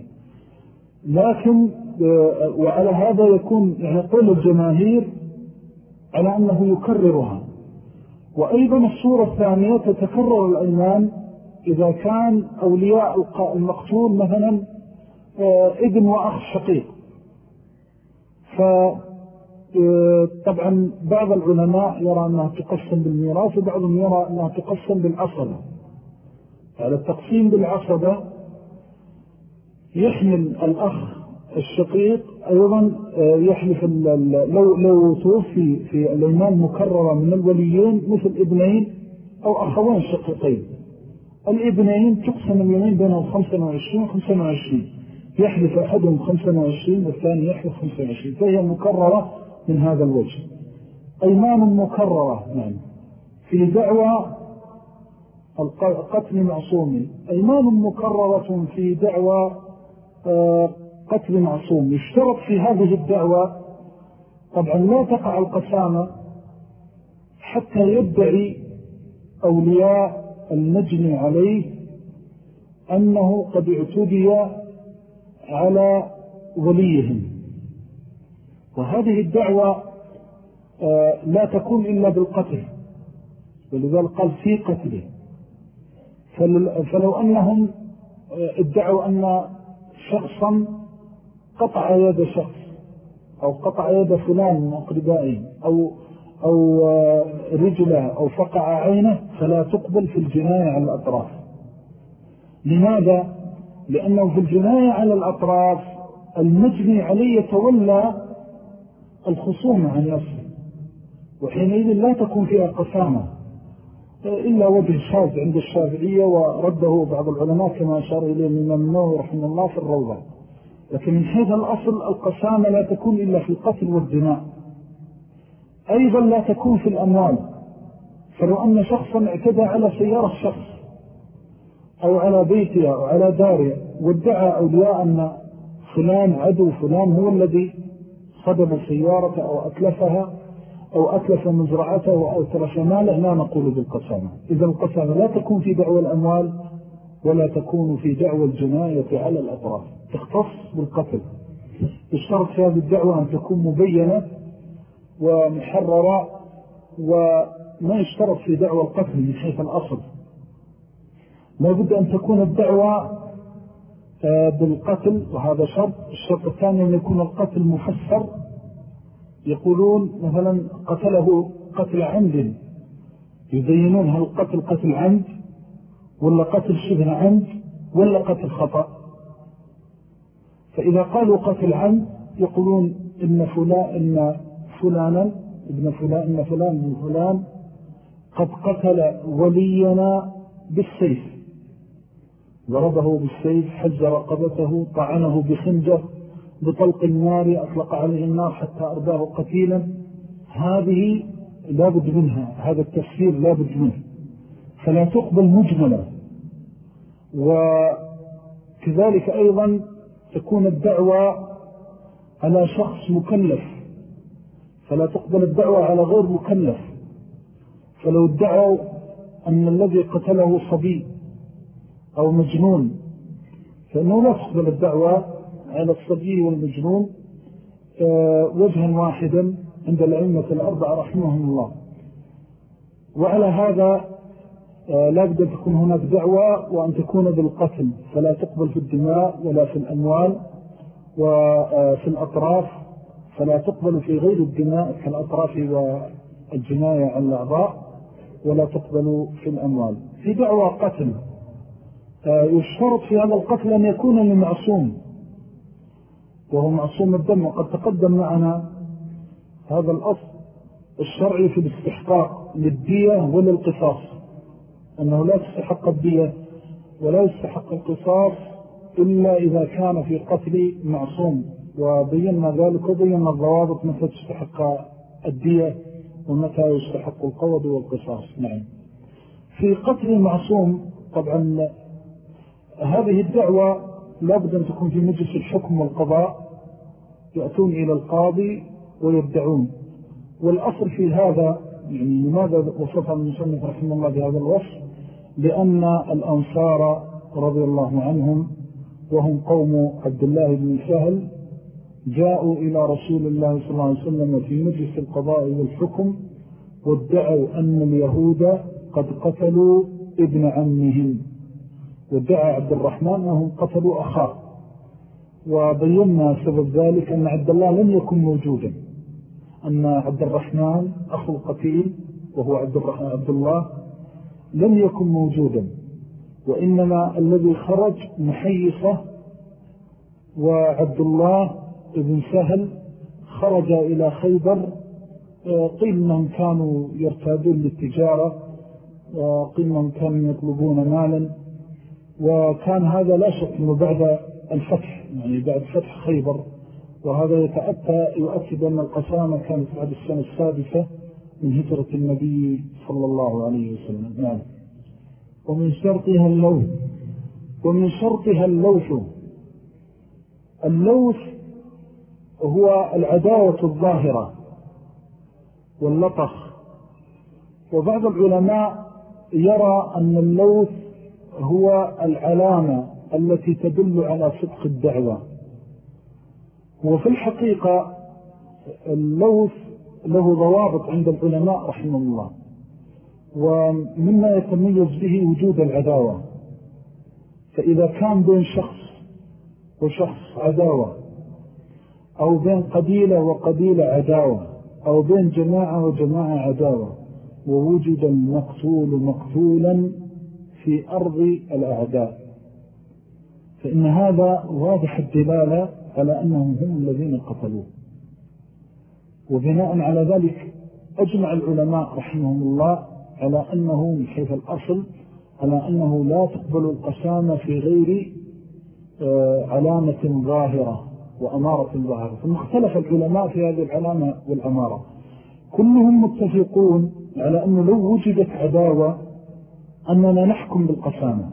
لكن آه، وعلى هذا يكون يعني قول الجماهير على أنه يكررها. وأيضا الصورة الثانية تتكرر الأيمان إذا كان أولياء المقتول مثلا آه، ابن وأخ شقيق. فطبعا آه، بعض العلماء يرى أنها تقسم بالميراث وبعضهم يرى أنها تقسم بالعصبة. على التقسيم بالعصبة يحمل الأخ الشقيق أيضا آه، يحلف لو, لو توفي في الإيمان مكررة من الوليين مثل ابنين أو أخوين شقيقين. الابنين تقسم اليمين بينهم 25 25 يحلف أحدهم 25 والثاني يحلف 25 فهي مكررة من هذا الوجه. أيمان مكررة نعم. في دعوى قتل معصوم أيمان مكررة في دعوى قتل معصوم. يشترط في هذه الدعوة طبعا لا تقع القسامة حتى يدعي أولياء المجني عليه أنه قد اعتدي على وليهم. وهذه الدعوة آه، لا تكون إلا بالقتل. ولذلك قال في قتله. فلو أنهم آه، ادعوا أن شخصا قطع يد شخص أو قطع يد فلان من أقربائه أو, أو آه، رجله أو فقع عينه فلا تقبل في الجناية على الأطراف لماذا؟ لأنه في الجناية على الأطراف المجني عليه يتولى الخصومة عن نفسه وحينئذ لا تكون فيها قسامة إلا وجه شاذ عند الشافعية ورده بعض العلماء كما أشار إليه من النووي رحمه الله في الروضة. لكن من حيث الأصل القسامة لا تكون إلا في القتل والدماء. أيضا لا تكون في الأموال. فلو أن شخصا اعتدى على سيارة شخص أو على بيته أو على داره وادعى أولياء أن فلان عدو فلان هو الذي صدب سيارته أو أتلفها أو أتلف مزرعته أو ترش ماله لا نقول بالقسامة. إذا القسامة لا تكون في دعوة الأموال ولا تكون في دعوة الجناية على الأطراف. تختص بالقتل. يشترط في هذه الدعوة أن تكون مبينة ومحررة وما يشترط في دعوة القتل من حيث الأصل. لا بد أن تكون الدعوة آه، بالقتل وهذا شرط. الشرط الثاني أن يكون القتل مفسر يقولون مثلا قتله قتل عمد. يبينون هل القتل قتل عمد ولا قتل شبه عمد ولا قتل خطأ. فإذا قالوا قتل عمد يقولون إن فلان إن فلانا ابن فلان إن فلان ابن فلان قد قتل ولينا بالسيف. ضربه بالسيف حز رقبته طعنه بخنجر. بطلق النار أطلق عليه النار حتى أرداه قتيلا. هذه لابد منها هذا التفسير لابد منه. فلا تقبل مجملة وكذلك أيضا تكون الدعوة على شخص مكلف. فلا تقبل الدعوة على غير مكلف. فلو ادعوا أن الذي قتله صبي أو مجنون فإنه لا تقبل الدعوة على الصبي والمجنون آه، وجها واحدا عند الأئمة الأربعة رحمهم الله. وعلى هذا آه، لا بد أن تكون هناك دعوة وأن تكون بالقتل فلا تقبل في الدماء ولا في الأموال وفي الأطراف فلا تقبل في غير الدماء كالأطراف والجناية على الأعضاء ولا تقبل في الأموال. في دعوة قتل آه، يشترط في هذا القتل أن يكون لمعصوم وهو معصوم الدم وقد تقدم معنا هذا الأصل الشرعي في الاستحقاق للدية وللقصاص. أنه لا تستحق الدية ولا يستحق القصاص إلا إذا كان في قتل معصوم. وبينا ذلك وبينا الضوابط متى تستحق الدية ومتى يستحق القوض والقصاص. نعم. في قتل معصوم طبعا هذه الدعوة لابد أن تكون في مجلس الحكم والقضاء يأتون إلى القاضي ويدعون. والأصل في هذا يعني لماذا وصف المسلم رحمه الله بهذا الوصف؟ لأن الأنصار رضي الله عنهم وهم قوم عبد الله بن سهل جاءوا إلى رسول الله صلى الله عليه وسلم في مجلس القضاء والحكم وادعوا أن اليهود قد قتلوا ابن عمهم. وادعى عبد الرحمن أنهم قتلوا أخاه. وبينا سبب ذلك أن عبد الله لم يكن موجودا. أن عبد الرحمن أخو القتيل وهو عبد, عبد الله لم يكن موجودا. وإنما الذي خرج محيصة وعبد الله ابن سهل خرج إلى خيبر قيل أنهم كانوا يرتادون للتجارة وقيل أنهم كانوا يطلبون مالا. وكان هذا لا شك أنه بعد الفتح يعني بعد فتح خيبر وهذا يتأتى يؤكد أن القسامة كانت بعد السنة السادسة من هجرة النبي صلى الله عليه وسلم. نعم. ومن شرطها اللوث. ومن شرطها اللوث. اللوث هو العداوة الظاهرة واللطخ. وبعض العلماء يرى أن اللوث هو العلامة التي تدل على صدق الدعوة. وفي الحقيقة اللوث له ضوابط عند العلماء رحمه الله ومما يتميز به وجود العداوة. فإذا كان بين شخص وشخص عداوة أو بين قبيلة وقبيلة عداوة أو بين جماعة وجماعة عداوة ووجد المقتول مقتولا في أرض الأعداء. فإن هذا واضح الدلالة على أنهم هم الذين قتلوه. وبناء على ذلك أجمع العلماء رحمهم الله على أنه من حيث الأصل على أنه لا تقبل القسامة في غير آه، علامة ظاهرة وأمارة ظاهرة. ثم اختلف العلماء في هذه العلامة والأمارة. كلهم متفقون على أنه لو وجدت عداوة أننا نحكم بالقسامة.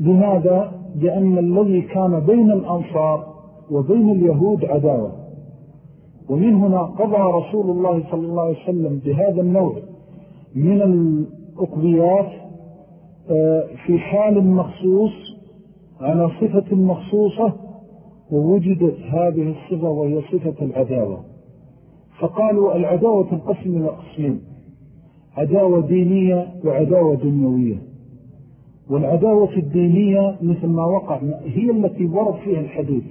لماذا؟ لأن الذي كان بين الأنصار وبين اليهود عداوة. ومن هنا قضى رسول الله صلى الله عليه وسلم بهذا النوع من الأقضيات آه، في حال مخصوص على صفة مخصوصة ووجدت هذه الصفة وهي صفة العداوة. فقالوا العداوة تنقسم إلى قسمين. عداوة دينية وعداوة دنيوية. والعداوة الدينية مثل ما وقع هي التي ورد فيها الحديث.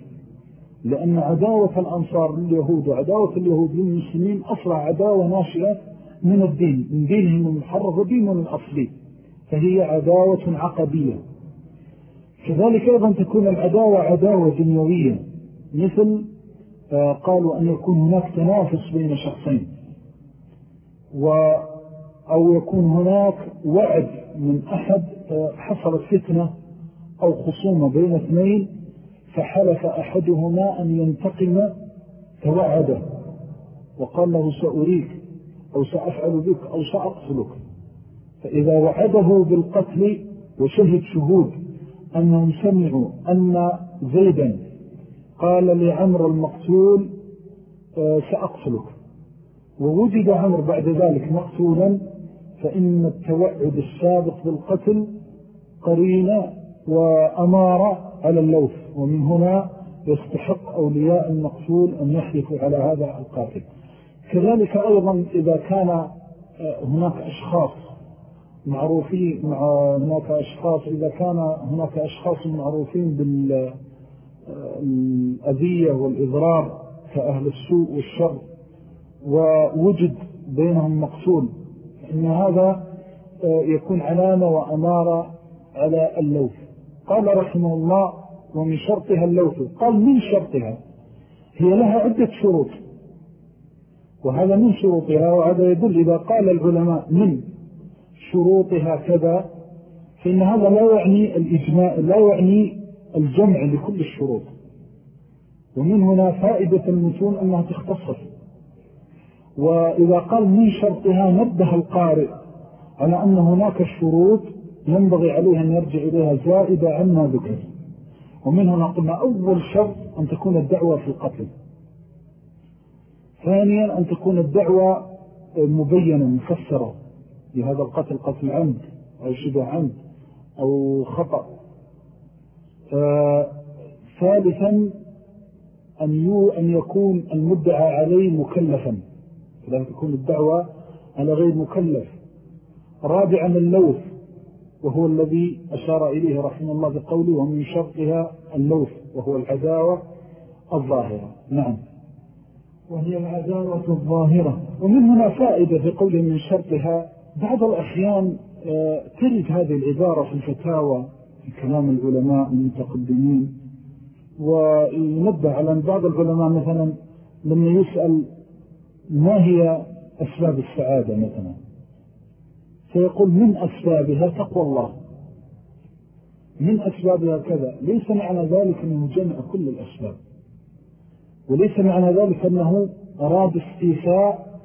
لأن عداوة الأنصار لليهود وعداوة اليهود للمسلمين أصلا عداوة ناشئة من الدين من دينهم المحرف ودينهم الأصلي. فهي عداوة عقبية. كذلك أيضا تكون العداوة عداوة دنيوية. مثل آه، قالوا أن يكون هناك تنافس بين شخصين. و أو يكون هناك وعد من أحد حصلت فتنة أو خصومة بين اثنين فحلف أحدهما أن ينتقم توعده وقال له سأريك أو سأفعل بك أو سأقتلك. فإذا وعده بالقتل وشهد شهود أنهم سمعوا أن زيدا قال لعمر المقتول آه، سأقتلك. ووجد عمر بعد ذلك مقتولا فإن التوعد السابق بالقتل قرينة وأمارة على اللوث ومن هنا يستحق أولياء المقتول أن يحلفوا على هذا القاتل. كذلك أيضا إذا كان آه، هناك أشخاص معروفين مع هناك أشخاص إذا كان هناك أشخاص معروفين بالأذية آه، والإضرار كأهل السوء والشر ووجد بينهم مقصول إن هذا آه، يكون علامة وأمارة على اللوث. قال رحمه الله ومن شرطها اللوث. قال من شرطها؟ هي لها عدة شروط. وهذا من شروطها وهذا يدل إذا قال العلماء من شروطها كذا فإن هذا لا يعني الإجماع لا يعني الجمع لكل الشروط. ومن هنا فائدة المتون أنها تختصر. وإذا قال من شرطها نبه القارئ على أن هناك شروط ينبغي عليه أن يرجع إليها زائدة عما ذكر. ومن هنا قلنا أول شرط أن تكون الدعوة في القتل. ثانيا أن تكون الدعوة مبينة مفسرة. لهذا القتل قتل عمد أو شبه عمد أو خطأ. ثالثا أن يكون المدعى عليه مكلفا. فلا تكون الدعوة على غير مكلف. رابعا اللوث وهو الذي أشار إليه رحمه الله بقوله ومن شرطها اللوث وهو العداوة الظاهرة. نعم. وهي العداوة الظاهرة. ومن هنا فائدة في قوله من شرطها بعض الأحيان آه، ترد هذه العبارة في الفتاوى في كلام العلماء المتقدمين وينبه على أن بعض العلماء مثلا لما يسأل ما هي أسباب السعادة مثلا؟ فيقول من أسبابها تقوى الله. من أسبابها كذا. ليس معنى ذلك أنه جمع كل الأسباب. وليس معنى ذلك أنه أراد استيفاء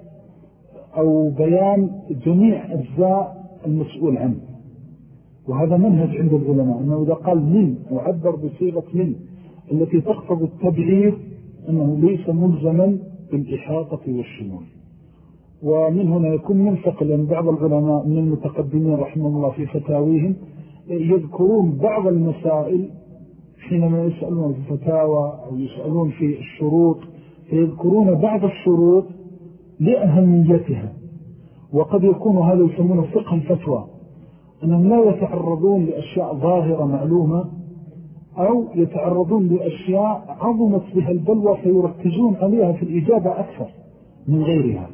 أو بيان جميع أجزاء المسؤول عنه. وهذا منهج عند العلماء أنه إذا قال من وعبر بصيغة من التي تقتضي التبعير أنه ليس ملزما بالإحاطة والشمول. ومن هنا يكون منفقلا بعض العلماء من المتقدمين رحمه الله في فتاويهم يذكرون بعض المسائل حينما يسألون في الفتاوى أو يسألون في الشروط فيذكرون بعض الشروط لأهميتها. وقد يكون هذا يسمونه فقه الفتوى أنهم لا يتعرضون لأشياء ظاهرة معلومة أو يتعرضون لأشياء عظمت بها البلوى فيركزون عليها في الإجابة أكثر من غيرها.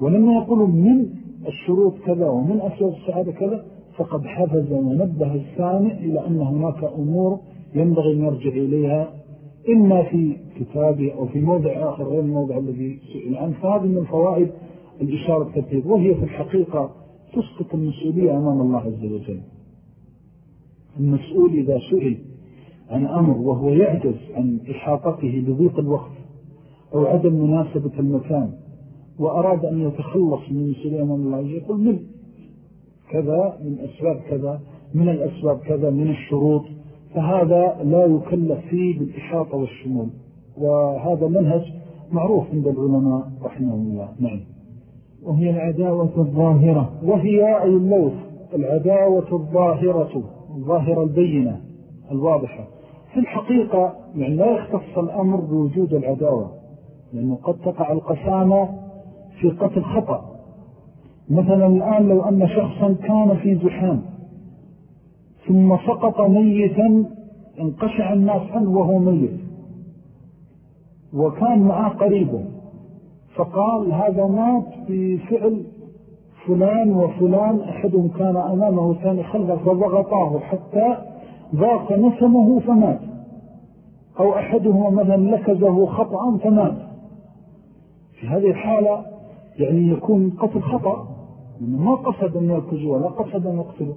ولما يقولون من الشروط كذا ومن أسباب السعادة كذا فقد حفظ ونبه السامع إلى أن هناك أمور ينبغي أن يرجع إليها إما في كتابه أو في موضع آخر غير الموضع الذي سئل عنه. فهذه من فوائد الإشارة التبهير وهي في الحقيقة تسقط المسؤولية أمام الله عز وجل. المسؤول إذا سئل عن أمر وهو يعجز عن إحاطته بضيق الوقت أو عدم مناسبة المكان وأراد أن يتخلص من أمام الله يقول من؟ كذا من أسباب كذا من الأسباب كذا من الشروط فهذا لا يكلف فيه بالإحاطة والشمول. وهذا منهج معروف عند العلماء رحمه الله. نعم. وهي العداوة الظاهرة. وهي أي اللوث العداوة الظاهرة الظاهرة البينة الواضحة. في الحقيقة يعني لا يختص الأمر بوجود العداوة لأنه قد تقع القسامة في قتل خطأ. مثلا الآن لو أن شخصا كان في زحام ثم سقط ميتا انقشع الناس عنه وهو ميت وكان معه قريبه فقال هذا مات بفعل فلان وفلان أحدهم كان أمامه وثاني خلفه فضغطاه حتى ضاق نسمه فمات. أو أحدهما مثلا لكزه خطأ فمات. في هذه الحالة يعني يكون قتل خطأ ما قصد أن يركزه ولا قصد أن يقتله.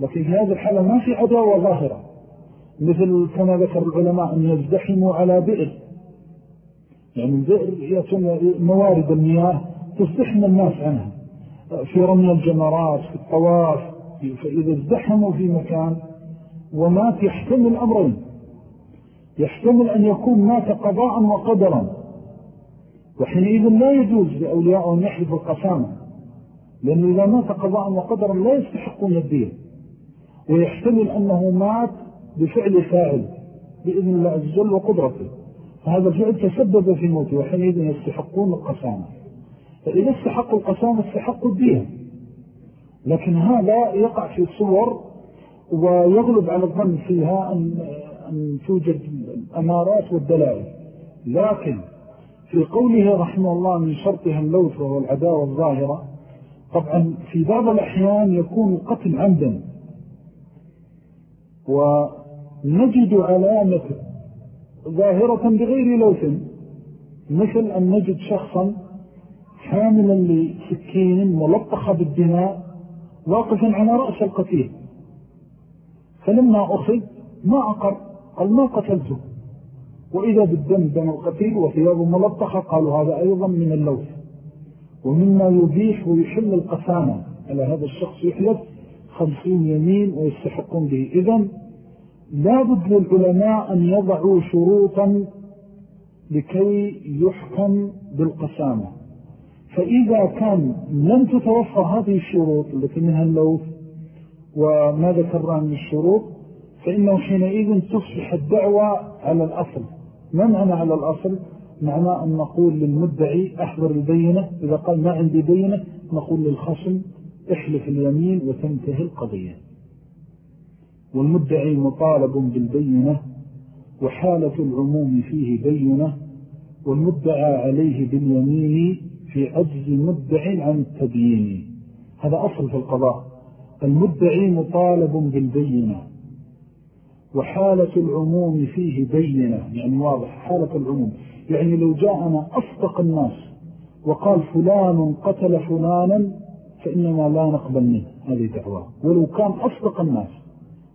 لكن في هذه الحالة ما في عداوة ظاهرة. مثل كما ذكر العلماء أن يزدحموا على بئر. يعني البئر موارد المياه تزدحم الناس عنها. في رمي الجمرات في الطواف فإذا ازدحموا في مكان ومات يحتمل أمرين. يحتمل أن يكون مات قضاء وقدرا. وحينئذ لا يجوز لأولياء أن يحلفوا القسامة لأنه إذا مات قضاء وقدرا لا يستحقون الدين ويحتمل أنه مات بفعل فاعل بإذن الله عز وجل وقدرته. فهذا الفعل تسبب في موته وحينئذ يستحقون القسامة فإذا استحقوا القسامة استحقوا الدين لكن هذا يقع في صور ويغلب على الظن فيها أن, أن توجد الأمارات والدلائل. لكن في قوله رحمه الله من شرطها اللوث وهو العداوة الظاهرة طبعا في بعض الأحيان يكون قتل عمدا. ونجد علامة ظاهرة بغير لوث مثل أن نجد شخصا حاملا لسكين ملطخة بالدماء واقفا على رأس القتيل. فلما أخذ ما أقر قال ما قتلته. وإذا بالدم دم القتيل وثياب ملطخة قالوا هذا أيضا من اللوث. ومما يبيح ويحل القسامة. على هذا الشخص يحلف خمسين يمين ويستحقون به. إذن لا بد للعلماء أن يضعوا شروطا لكي يحكم بالقسامة. فإذا كان لم تتوفر هذه الشروط التي منها اللوث وما ذكرنا من الشروط فإنه حينئذ تصبح الدعوة على الأصل. ما معنى على الأصل؟ معنى أن نقول للمدعي أحضر البينة إذا قال ما عندي بينة نقول للخصم احلف اليمين وتنتهي القضية. والمدعي مطالب بالبينة وحالة العموم فيه بينة والمدعى عليه باليمين في عجز مدع عن التبيين. هذا أصل في القضاء. المدعي مطالب بالبينة. وحالة العموم فيه بينة يعني واضح حالة العموم. يعني لو جاءنا أصدق الناس وقال فلان قتل فلانا فإننا لا نقبل منه. هذه دعوة. ولو كان أصدق الناس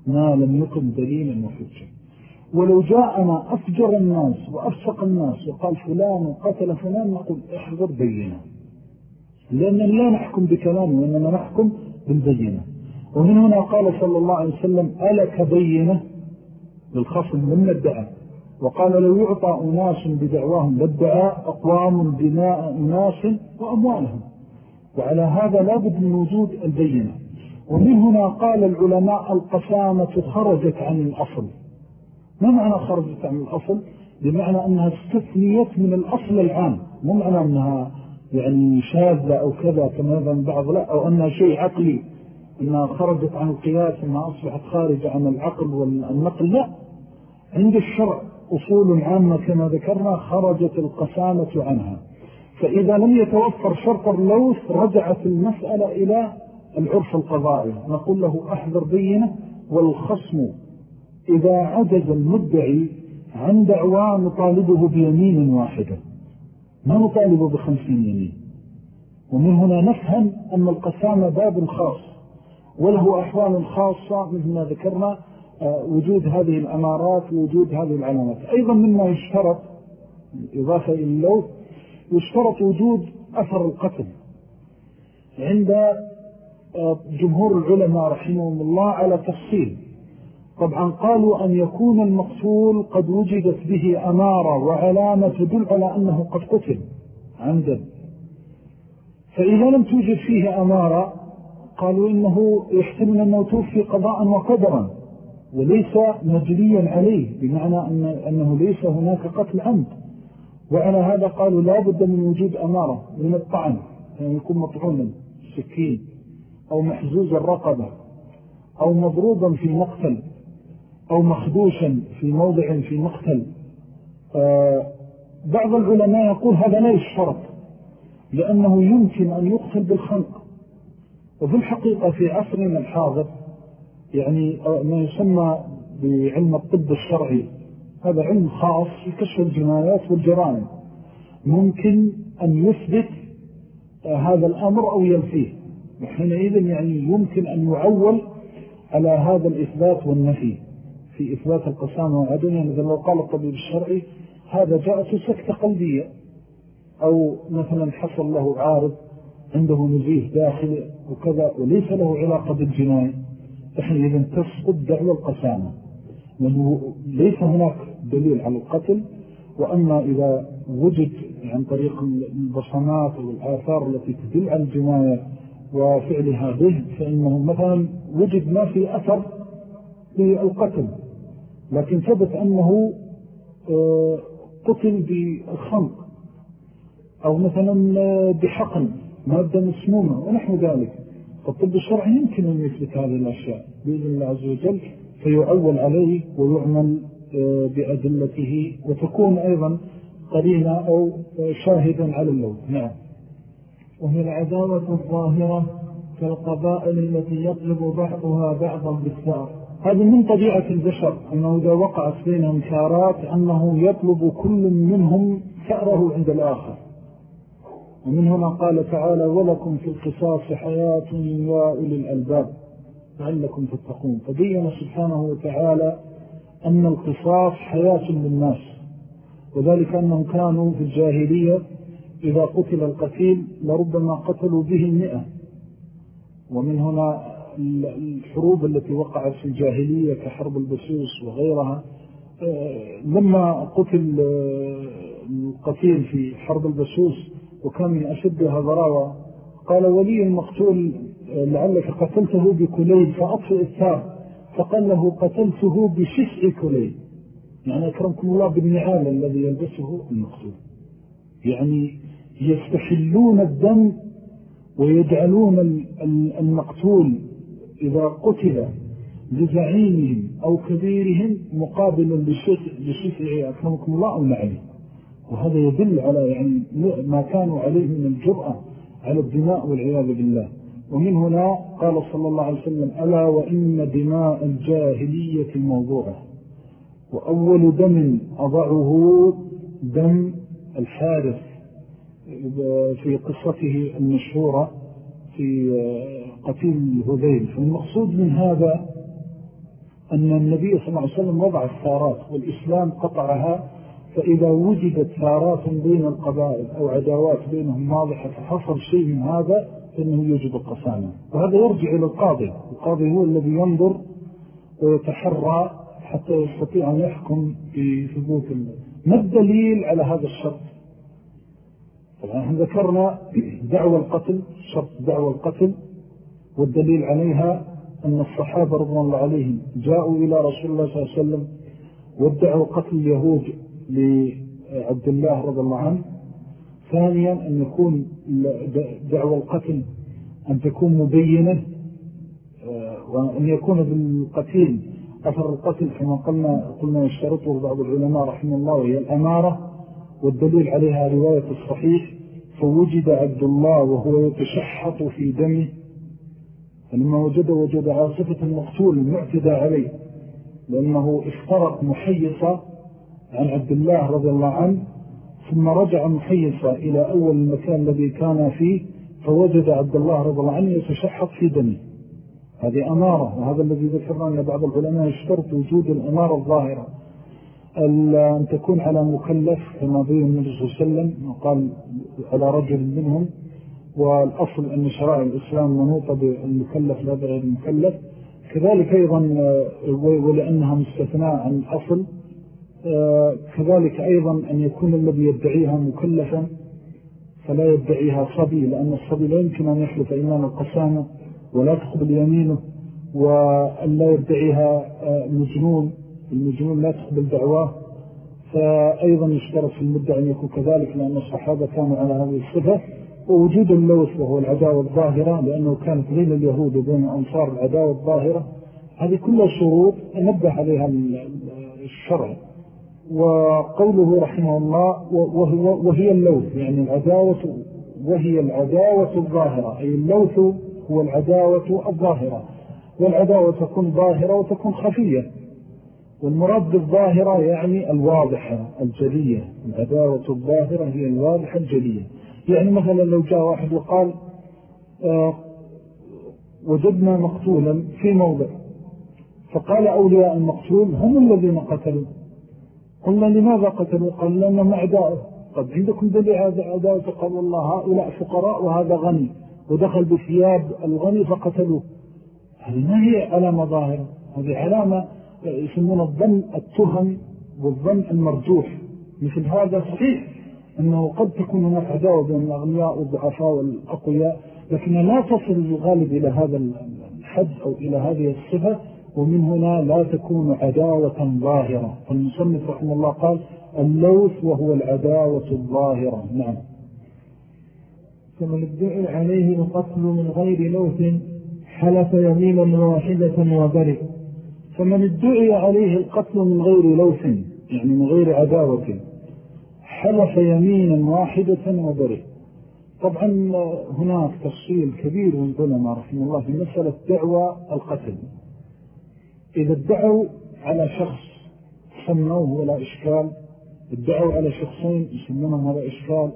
ما لم يكن دليلا وحجة. ولو جاءنا أفجر الناس وأفسق الناس وقال فلان قتل فلان نقول احضر بينة. لأننا لا نحكم بكلامه وإنما نحكم بالبينة. ومن هنا قال صلى الله عليه وسلم ألك بينة للخصم من الدعاء. وقال لو يعطى أناس بدعواهم للدعاء أقوام بناء أناس وأموالهم. وعلى هذا لابد من وجود البينة. ومن هنا قال العلماء القسامة خرجت عن الأصل. ما معنى خرجت عن الأصل؟ بمعنى أنها استثنيت من الأصل العام. مو معنى أنها يعني شاذة أو كذا كما يظن بعض لا أو أنها شيء عقلي. أنها خرجت عن القياس أنها أصبحت خارجة عن العقل والنقل لا. عند الشرع أصول عامة كما ذكرنا خرجت القسامة عنها. فإذا لم يتوفر شرط اللوث رجعت المسألة إلى العرف القضائي. نقول له أحذر بينه والخصم. إذا عجز المدعي عن دعوى نطالبه بيمين واحدة. ما نطالبه بخمسين يمين. ومن هنا نفهم أن القسامة باب خاص. وله أحوال خاصة مثل ما ذكرنا آه، وجود هذه الأمارات ووجود هذه العلامات. أيضا مما يشترط إضافة إلى اللوث يشترط وجود أثر القتل عند آه، جمهور العلماء رحمهم الله على تفصيل. طبعا قالوا أن يكون المقتول قد وجدت به أمارة وعلامة تدل على أنه قد قتل عمدا فإذا لم توجد فيه أمارة قالوا إنه يحتمل أنه توفي قضاء وقدرا وليس مجريا عليه بمعنى أن أنه ليس هناك قتل عمد وعلى هذا قالوا لا بد من وجود أمارة من الطعن يعني يكون مطعونا سكين أو محزوز الرقبة أو مضروبا في مقتل أو مخدوشا في موضع في مقتل. آه، بعض العلماء يقول هذا لا يشترط لأنه يمكن أن يقتل بالخنق. وفي الحقيقة في عصرنا الحاضر يعني آه، ما يسمى بعلم الطب الشرعي. هذا علم خاص في كشف الجنايات والجرائم. ممكن أن يثبت آه، هذا الأمر أو ينفيه. وحينئذ يعني يمكن أن يعول على هذا الإثبات والنفي. في إثبات القسامة وعدم يعني لو قال الطبيب الشرعي هذا جاء في سكتة قلبية. أو مثلا حصل له عارض عنده نزيه داخلي وكذا وليس له علاقة بالجناية حينئذ تسقط دعوة القسامة. لأنه ليس هناك دليل على القتل وأما إذا وجد عن طريق البصمات والآثار التي تدل على الجناية وفعلها به فإنه مثلا وجد ما في أثر للقتل لكن ثبت أنه آه، قتل بالخنق أو مثلا آه، بحقن. مادة مسمومة ونحو ذلك. فالطب الشرعي يمكن أن يثبت هذه الأشياء بإذن الله عز وجل فيعول عليه ويعمل آه، بأدلته وتكون أيضا قرينة أو شاهدا على اللون نعم. وهي العداوة الظاهرة كالقبائل التي يطلب بعضها بعضا بالثار هذا من طبيعة البشر أنه إذا وقعت بينهم شارات أنه يطلب كل منهم ثأره عند الآخر. ومن هنا قال تعالى ولكم في القصاص حياة يا أولي الألباب لعلكم تتقون. فبين سبحانه وتعالى أن القصاص حياة للناس وذلك أنهم كانوا في الجاهلية إذا قتل القتيل لربما قتلوا به المئة. ومن هنا الحروب التي وقعت في الجاهلية كحرب البسوس وغيرها. آه، لما قتل آه، القتيل في حرب البسوس وكان من أشدها ضراوة قال ولي المقتول آه، لعلك قتلته بكليل فأطفئ الثار. فقال له قتلته بشسع كليل يعني أكرمكم الله بالنعال الذي يلبسه المقتول. يعني يستحلون الدم ويجعلون المقتول إذا قتل لزعيمهم أو كبيرهم مقابلا لشفع أكرمكم الله أو نعلي وهذا يدل على يعني ما كانوا عليه من الجرأة على الدماء والعياذ بالله. ومن هنا قال صلى الله عليه وسلم ألا وإن دماء الجاهلية موضوعة. وأول دم أضعه دم الحارث في قصته المشهورة في قتيل هذيل فالمقصود من هذا أن النبي صلى الله عليه وسلم وضع الثارات والإسلام قطعها فإذا وجدت ثارات بين القبائل أو عداوات بينهم واضحة فحصل شيء من هذا فإنه يوجد القسامة وهذا يرجع إلى القاضي. القاضي هو الذي ينظر ويتحرى حتى يستطيع أن يحكم بثبوت ما الدليل على هذا الشرط؟ طبعا ذكرنا دعوة القتل شرط دعوة القتل والدليل عليها أن الصحابة رضوان الله عليهم جاءوا إلى رسول الله صلى الله عليه وسلم وادعوا قتل اليهود. لعبد الله رضي الله عنه. ثانيا أن يكون دعوة القتل أن تكون مبينة آه، وأن يكون بالقتيل أثر القتل كما قلنا, قلنا يشترطه بعض العلماء رحمه الله وهي الأمارة والدليل عليها رواية الصحيح فوجد عبد الله وهو يتشحط في دمه فلما وجد وجد عاصفة المقتول المعتدى عليه لأنه افترق محيصة عن عبد الله رضي الله عنه ثم رجع محيصة إلى أول المكان الذي كان فيه فوجد عبد الله رضي الله عنه يتشحط في دمه. هذه أمارة وهذا الذي ذكرنا بعض العلماء يشترط وجود الأمارة الظاهرة. أن تكون على مكلف كما بيه النبي صلى الله عليه وسلم وقال على رجل منهم والأصل أن شرائع الإسلام منوطة بالمكلف لا غير المكلف. كذلك أيضا ولأنها مستثناء عن الأصل كذلك أيضا أن يكون الذي يدعيها مكلفا فلا يدعيها صبي لأن الصبي لا يمكن أن يحلف إمام القسامة ولا تقبل يمينه وأن لا يدعيها مجنون المجنون لا تقبل دعواه فأيضا يشترط في المدة أن يكون كذلك لأن الصحابة كانوا على هذه الصفة ووجود اللوث وهو العداوة الظاهرة لأنه كانت بين اليهود وبين أنصار العداوة الظاهرة. هذه كلها شروط نبه عليها الشرع. وقوله رحمه الله وهي اللوث يعني العداوة وهي العداوة الظاهرة أي اللوث هو العداوة الظاهرة. والعداوة تكون ظاهرة وتكون خفية. والمراد بالظاهرة يعني الواضحة الجلية. العداوة الظاهرة هي الواضحة الجلية. يعني مثلا لو جاء واحد وقال آه وجدنا مقتولا في موضع فقال أولياء المقتول هم الذين قتلوا. قلنا لماذا قتلوا؟ قال لأنهم أعداؤه طب عندكم دليل هذا أعداؤه فقال والله هؤلاء فقراء وهذا غني. ودخل بثياب الغني فقتلوه. هذه ما هي علامة ظاهرة؟ هذه علامة يسمون الظن التهم والظن المرجوح. مثل هذا صحيح أنه قد تكون هناك عداوة بين الأغنياء والضعفاء والأقوياء لكن لا تصل الغالب إلى هذا الحد أو إلى هذه الصفة. ومن هنا لا تكون عداوة ظاهرة. فالمصنف رحمه الله قال اللوث وهو العداوة الظاهرة. نعم. فمن ادعي عليه القتل من غير لوث حلف يمينا واحدة وبرئ فمن ادعي عليه القتل من غير لوث يعني من غير عداوة حلف يمينا واحدة وبرئ طبعا هناك تفصيل كبير من العلماء رحمه الله في مسألة دعوة القتل. إذا ادعوا على شخص سموه ولا إشكال ادعوا على شخصين يسمونهم ولا إشكال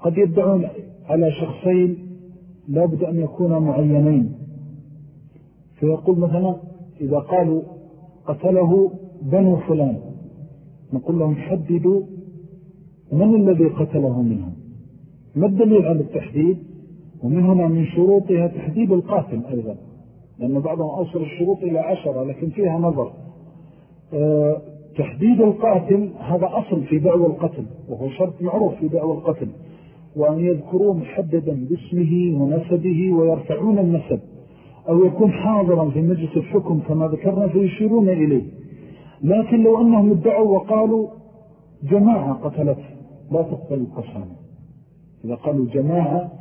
قد يدعون على شخصين لابد أن يكونا معينين. فيقول مثلا إذا قالوا قتله بنو فلان نقول لهم حددوا من الذي قتله منهم؟ ما الدليل على التحديد؟ ومن هنا من شروطها تحديد القاتل أيضا. لأن بعضهم أوصل الشروط إلى عشرة لكن فيها نظر. أه تحديد القاتل هذا أصل في دعوة القتل وهو شرط معروف في دعوة القتل وأن يذكروا محددا باسمه ونسبه ويرفعون النسب أو يكون حاضرا في مجلس الحكم كما ذكرنا فيشيرون إليه. لكن لو أنهم ادعوا وقالوا جماعة قتلته لا تقبل القسامة. إذا قالوا جماعة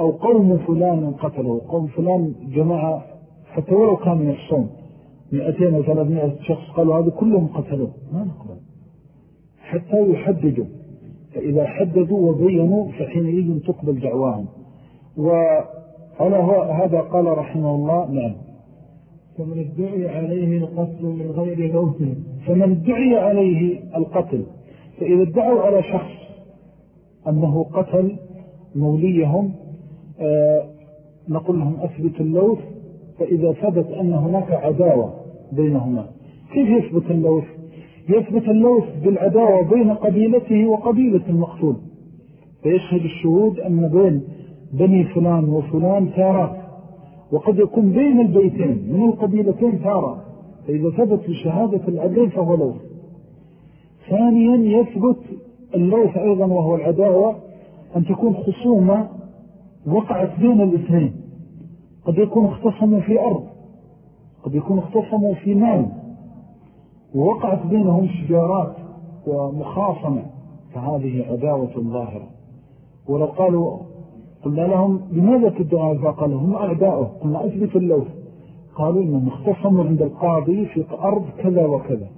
أو قوم فلان قتلوا قوم فلان جماعة حتى ولو كانوا يحصون مئتين وثلاثمائة شخص قالوا هذا كلهم قتلوا ما نقبل. حتى يحددوا. فإذا حددوا وبينوا فحينئذ تقبل دعواهم. وعلى هذا قال رحمه الله نعم. فمن ادعي عليه القتل من غير موت فمن ادعي عليه القتل. فإذا ادعوا على شخص أنه قتل موليهم آه نقول لهم أثبت اللوث فإذا ثبت أن هناك عداوة بينهما كيف يثبت اللوث؟ يثبت اللوث بالعداوة بين قبيلته وقبيلة المقتول. فيشهد الشهود أن بين بني فلان وفلان تارات وقد يكون بين البيتين من القبيلتين تارات فإذا ثبت بشهادة العدل فهو لوث. ثانيا يثبت اللوث أيضا وهو العداوة أن تكون خصومة وقعت بين الاثنين. قد يكون اختصموا في أرض قد يكون اختصموا في مال. ووقعت بينهم شجارات ومخاصمة فهذه عداوة ظاهرة. ولو قالوا قلنا لهم لماذا تدعوا فقال هم أعداؤه. قلنا أثبت اللوث قالوا إنهم اختصموا عند القاضي في أرض كذا وكذا.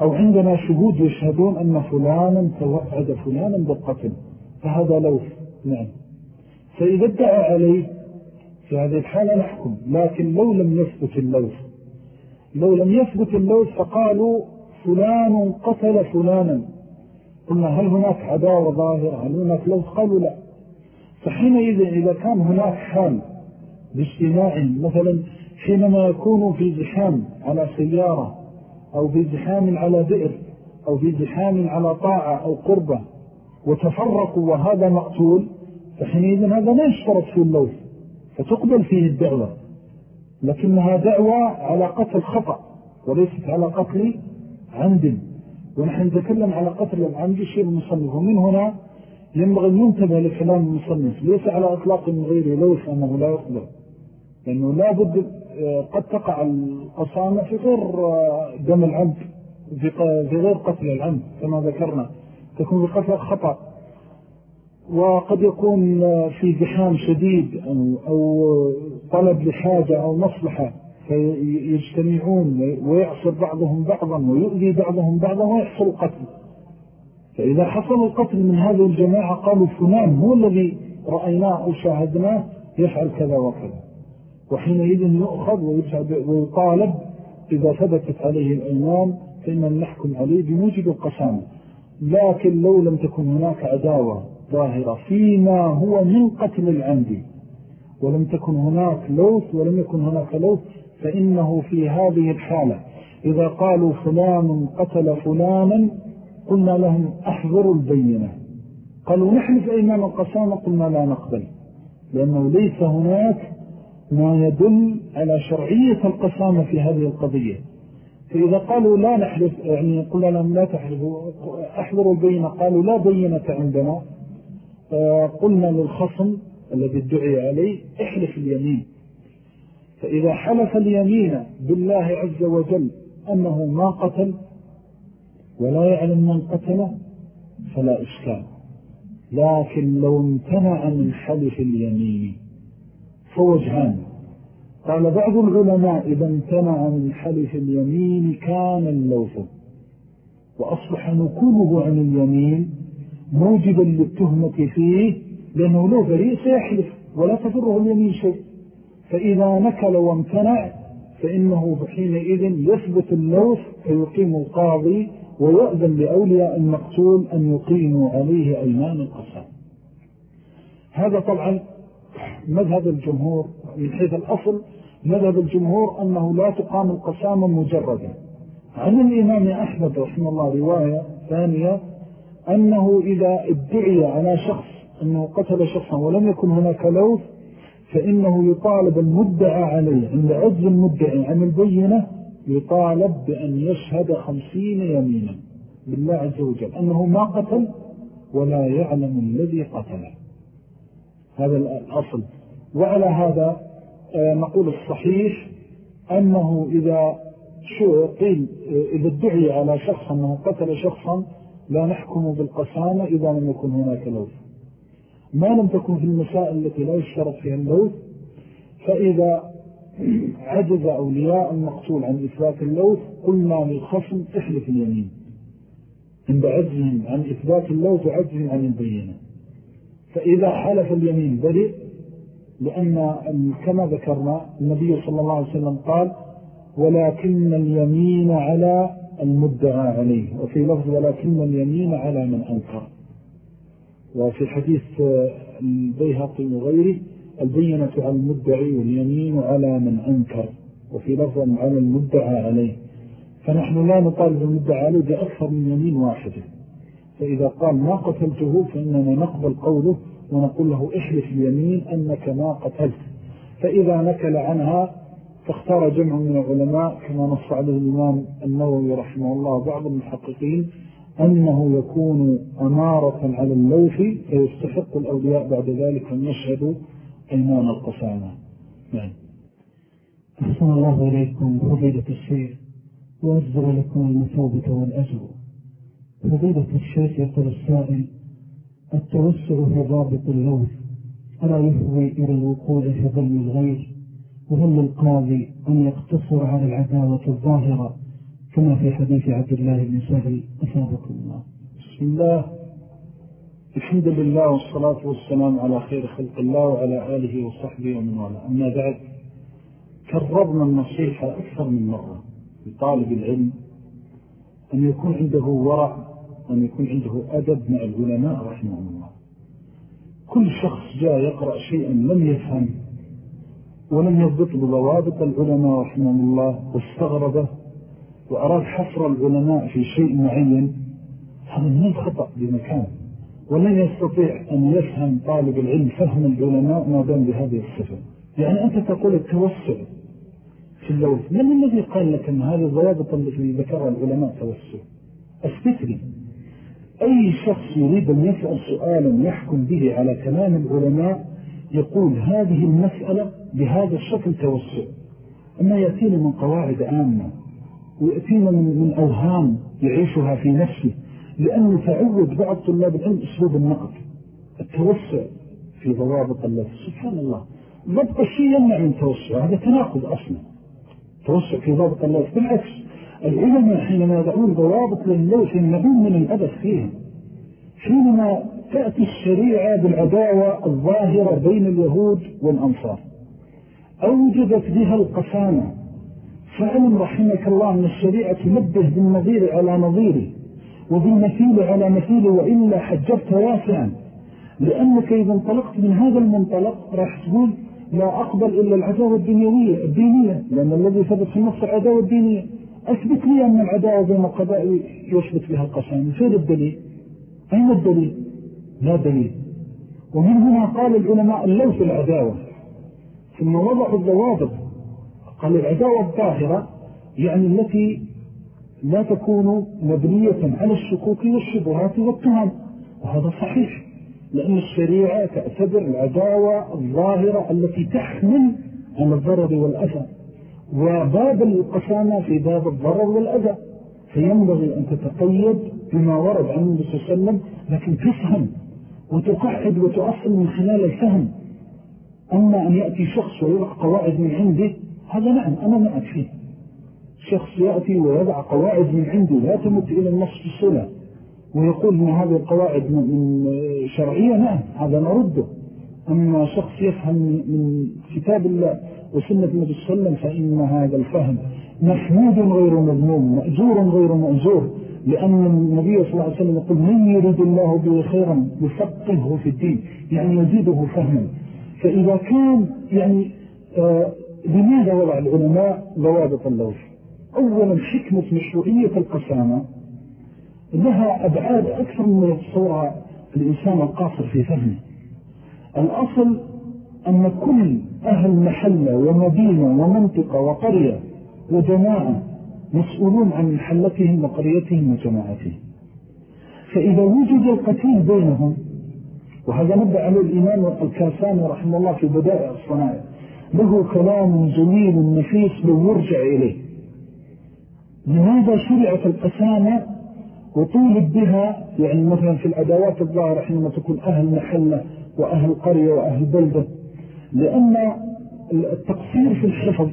أو عندنا شهود يشهدون أن فلانا توعد فلانا بالقتل فهذا لوث نعم. فإذا ادعى عليه في هذه الحالة نحكم. لكن لو لم يثبت اللوث لو لم يثبت اللوث فقالوا فلان قتل فلانا. قلنا هل هناك عداوة ظاهرة؟ هل هناك لوث؟ قالوا لا. فحينئذ إذا كان هناك حال باجتماع مثلا حينما يكون في زحام على سيارة أو في زحام على بئر أو في زحام على طاعة أو قربة وتفرقوا وهذا مقتول فحينئذ هذا لا يشترط في اللوث. فتقبل فيه الدعوة. لكنها دعوة على قتل خطأ وليست على قتل عمد. ونحن نتكلم على قتل العمد شيء المصنف ومن هنا ينبغي أن ينتبه لكلام المصنف. ليس على أطلاق من غير لوث أنه لا يقبل. لأنه لا بد قد تقع القصامة في غير دم العمد في غير قتل العمد كما ذكرنا. تكون بقتل خطأ. وقد يكون في زحام شديد أو طلب لحاجة أو مصلحة فيجتمعون ويعصر بعضهم بعضا ويؤذي بعضهم بعضا ويحصل قتل فإذا حصل القتل من هذه الجماعة قالوا فلان هو الذي رأيناه أو شاهدناه يفعل كذا وكذا. وحينئذ يؤخذ ويطالب إذا ثبتت عليه الأيمان فإن نحكم عليه بموجب القسام لكن لو لم تكن هناك عداوة ظاهرة فيما هو من قتل العمد ولم تكن هناك لوث ولم يكن هناك لوث فإنه في هذه الحالة. إذا قالوا فلان قتل فلانا قلنا لهم أحضروا البينة. قالوا نحن في أيمان القسامة قلنا لا نقبل. لأنه ليس هناك ما يدل على شرعية القسامة في هذه القضية. فإذا قالوا لا نحلف يعني قلنا لهم لا تحلفوا أحضروا البينة قالوا لا بينة عندنا. قلنا للخصم الذي ادعي عليه احلف اليمين. فإذا حلف اليمين بالله عز وجل أنه ما قتل ولا يعلم من قتله فلا إشكال. لكن لو امتنع من حلف اليمين فوجهان. قال بعض العلماء إذا امتنع من حلف اليمين كان اللوث. وأصبح نكوله عن اليمين موجبا للتهمة فيه لأنه لو بريء سيحلف ولا تفره اليمين شيء. فإذا نكل وامتنع فإنه حينئذ يثبت اللوث فيقيم القاضي ويؤذن لأولياء المقتول أن يقيموا عليه أيمان القسام هذا طبعا مذهب الجمهور من حيث الأصل مذهب الجمهور أنه لا تقام القسامة مجردا. عن الإمام أحمد رحمه الله رواية ثانية أنه إذا ادعي على شخص أنه قتل شخصا ولم يكن هناك لوث فإنه يطالب المدعى عليه. عند عجز المدعي عن البينة يطالب بأن يشهد خمسين يمينا بالله عز وجل. أنه ما قتل ولا يعلم الذي قتله هذا الأصل. وعلى هذا آه، نقول الصحيح أنه إذا شو قيل آه، إذا ادعي على شخص أنه قتل شخصا لا نحكم بالقسامة إذا لم يكن هناك لوث. ما لم تكن في المسائل التي لا يشترط فيها اللوث فإذا (clears throat) عجز أولياء المقتول عن إثبات اللوث قلنا للخصم احلف اليمين. عند عجزهم عن إثبات اللوث وعجزهم عن البينة. فإذا حلف اليمين بريء لأن كما ذكرنا النبي صلى الله عليه وسلم قال ولكن اليمين على المدعى عليه وفي لفظ ولكن اليمين على من أنكر. وفي حديث البيهقي وغيره البينة على المدعي واليمين على من أنكر وفي لفظ على المدعى عليه. فنحن لا نطالب المدعى عليه بأكثر من يمين واحدة فإذا قال ما قتلته فإننا نقبل قوله ونقول له احلف اليمين أنك ما قتلت. فإذا نكل عنها فاختار جمع من العلماء كما نص عليه الإمام النووي رحمه الله بعض المحققين أنه يكون أمارة على اللوف فيستحق الأولياء بعد ذلك أن يشهدوا أيمان القسامة. نعم. أحسن الله إليكم فضيلة الشيخ وأجزر لكم المثوبة والأجر. فضيلة الشيخ يقول السائل التوسع في ضابط اللوث ألا يفضي إلى الوقوع في ظلم الغير؟ وهل للقاضي أن يقتصر على العداوة الظاهرة كما في حديث عبد الله بن سهل أسابق الله. بسم الله. الحمد لله والصلاة والسلام على خير خلق الله وعلى آله وصحبه ومن والاه. أما بعد كررنا النصيحة أكثر من مرة لطالب العلم أن يكون عنده ورع أن يكون عنده أدب مع العلماء رحمه الله. كل شخص جاء يقرأ شيئا لم يفهم ولم يضبط بضوابط العلماء رحمه الله واستغربه وأراد حصر العلماء في شيء معين هذا من الخطأ بمكان. ولن يستطيع أن يفهم طالب العلم فهم العلماء ما دام بهذه الصفة. يعني أنت تقول التوسع في اللوث من الذي قال لك أن هذه الضوابط التي ذكرها العلماء توسع؟ لي أي شخص يريد أن يسأل سؤالا يحكم به على كلام العلماء يقول هذه المسألة بهذا الشكل توسع. أما يأتينا من قواعد عامة ويأتينا من أوهام يعيشها في نفسه لأنه تعود بعض طلاب العلم أسلوب النقد التوسع في ضوابط الله. سبحان الله. ضبط الشيء يمنع من توسع هذا تناقض أصلا. توسع في ضابط الله. بالعكس العلماء حينما يضعون ضوابط للوث يمنعون من الأبث فيها حينما تأتي الشريعة بالعداوة الظاهرة بين اليهود والأنصار. أوجدت بها القسامة. فعلم رحمك الله أن الشريعة تنبه بالنظير على نظيره وبالمثيل على مثيله وإلا حجبت واسعا. لأنك إذا انطلقت من هذا المنطلق راح تقول لا أقبل إلا العداوة الدنيوية الدينية لأن الذي ثبت في النص العداوة الدينية. أثبت لي أن العداوة بين القبائل يثبت بها القسام فين الدليل؟ أين الدليل؟ لا دليل. ومن هنا قال العلماء اللوث العداوة. ثم وضعوا الضوابط. قال العداوة الظاهرة يعني التي لا تكون مبنية على الشكوك والشبهات والتهم. وهذا صحيح. لأن الشريعة تعتبر العداوة الظاهرة التي تحمل عن الضرر والأذى. وباب القسامة في باب الضرر والأذى. فينبغي أن تتقيد بما ورد عن النبي صلى الله عليه وسلم لكن تفهم وتقعد وتؤصل من خلال الفهم. أما أن يأتي شخص ويضع قواعد من عنده هذا نعم أنا معك فيه شخص يأتي ويضع قواعد من عنده لا تمت إلى النص الصلة ويقول أن هذه القواعد من شرعية نعم هذا نرده. أما شخص يفهم من كتاب الله وسنة النبي صلى الله عليه وسلم فإن هذا الفهم محمود غير مذموم مأجور غير مأجور. لأن النبي صلى الله عليه وسلم يقول من يريد الله به خيرا يفقهه في الدين؟ يعني يزيده فهما. فإذا كان يعني آه لماذا وضع العلماء ضوابط اللوث أولا حكمة مشروعية القسامة. لها أبعاد أكثر من يتصورها الإنسان القاصر في فهمه. الأصل أن كل أهل محلة ومدينة ومنطقة وقرية وجماعة مسؤولون عن محلتهم وقريتهم وجماعتهم. فإذا وجد القتيل بينهم وهذا نبدأ عليه الإمام الكاساني رحمه الله في بدائع الصناعة له كلام جميل نفيس لو يرجع إليه. لماذا شرعت القسامة وطولب بها؟ يعني مثلا في الأدوات الظاهرة حينما تكون أهل محلة وأهل قرية وأهل بلدة لأن التقصير في الحفظ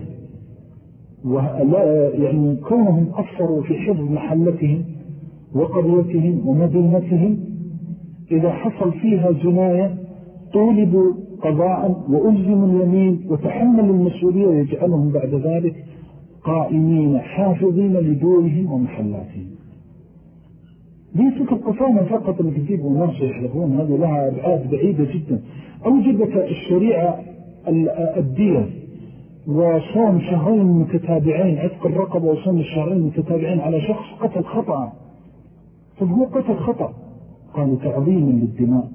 يعني كونهم أفصروا في حفظ محلتهم وقريتهم ومدينتهم إذا حصل فيها جناية طولبوا قضاء وألزموا اليمين وتحملوا المسؤولية ويجعلهم بعد ذلك قائمين حافظين لدورهم ومحلاتهم. ليست القصامة فقط اللي تجيب وناس يحلقون هذه لها أبعاد بعيدة جدا. أوجدت الشريعة الدية وصوم شهرين متتابعين عتق الرقبة وصوم الشهرين متتابعين على شخص قتل خطأ. طب هو قتل خطأ؟ قالوا تعظيما للدماء.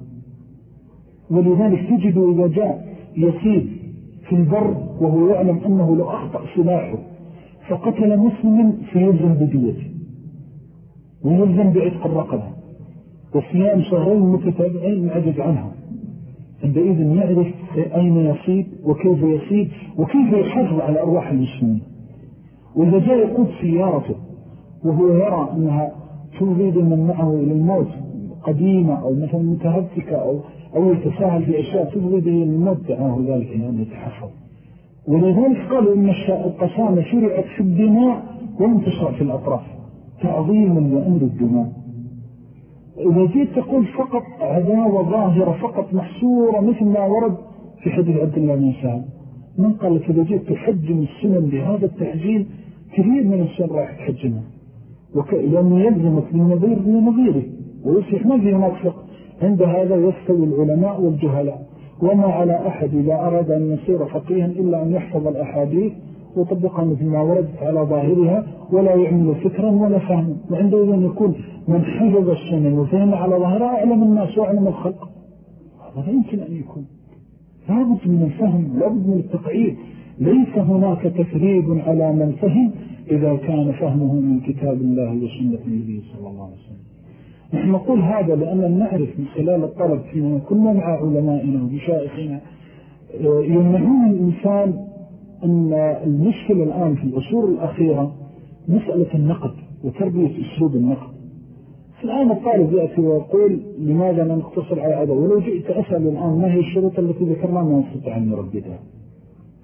ولذلك تجد إذا جاء يسيب في البر وهو يعلم أنه لو أخطأ سلاحه فقتل مسلما فيلزم بديته ويلزم بعتق الرقبة. وصيام شهرين متتابعين عجز عنها. عندئذ يعرف أين يصيب وكيف يصيب وكيف يحافظ على أرواح المسلمين. وإذا جاء يقود سيارته وهو يرى أنها تريد من معه إلى الموت قديمة أو مثلا متهتكة أو, أو يتساهل في أشياء تفضي به الموت دعاه ذلك أن يتحفظ ولذلك قالوا إن القسامة شرعت في الدماء وانتصر في الأطراف. تعظيما لأمر الدماء. إذا جيت تقول فقط عداوة ظاهرة فقط محصورة مثل ما ورد في حديث عبد الله بن سعد. من قال لك إذا جيت تحجم السنن بهذا التحجيم كثير من السنن راح تحجمها. لأنه يلزمك للنظير لنظيره ويصيح ما في هناك عند هذا يستوي العلماء والجهلاء. وما على أحد إذا أراد أن يصير فقيها إلا أن يحفظ الأحاديث وطبقها مثل ما وردت على ظاهرها ولا يعمل فكرا ولا فهما. وعنده أن يكون من حفظ السنن وفهم على ظاهرها أعلم الناس وأعلم الخلق. هذا لا يمكن أن يكون. لابد من الفهم لابد من التقعيد. ليس هناك تفريب على من فهم إذا كان فهمه من كتاب الله وسنة النبي صلى الله عليه وسلم. نحن نقول هذا لأن نعرف من خلال الطلب فيما كنا مع علمائنا ومشائخنا آه، يمنعون الإنسان أن المشكلة الآن في الأصول الأخيرة مسألة النقد وتربية أسلوب النقد. الآن الطالب يأتي ويقول لماذا لا نقتصر على هذا؟ ولو جئت أسأل الآن ما هي الشروط التي ذكرنا ما نستطيع أن نرددها؟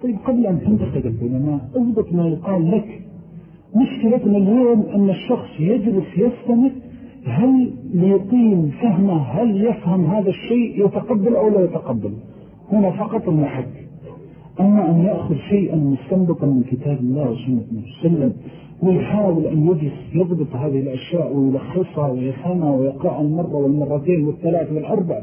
طيب قبل أن تنتقد العلماء اضبط ما يقال لك؟ مشكلتنا اليوم أن الشخص يجلس يستمر هل ليقيم فهمه هل يفهم هذا الشيء يتقبل أو لا يتقبل؟ هنا فقط المحك. أما أن يأخذ شيئا مستنبطا من كتاب الله وسنة وسلم ويحاول أن يجلس يضبط هذه الأشياء ويلخصها ويفهمها ويقرأ المرة والمرتين والثلاث والأربع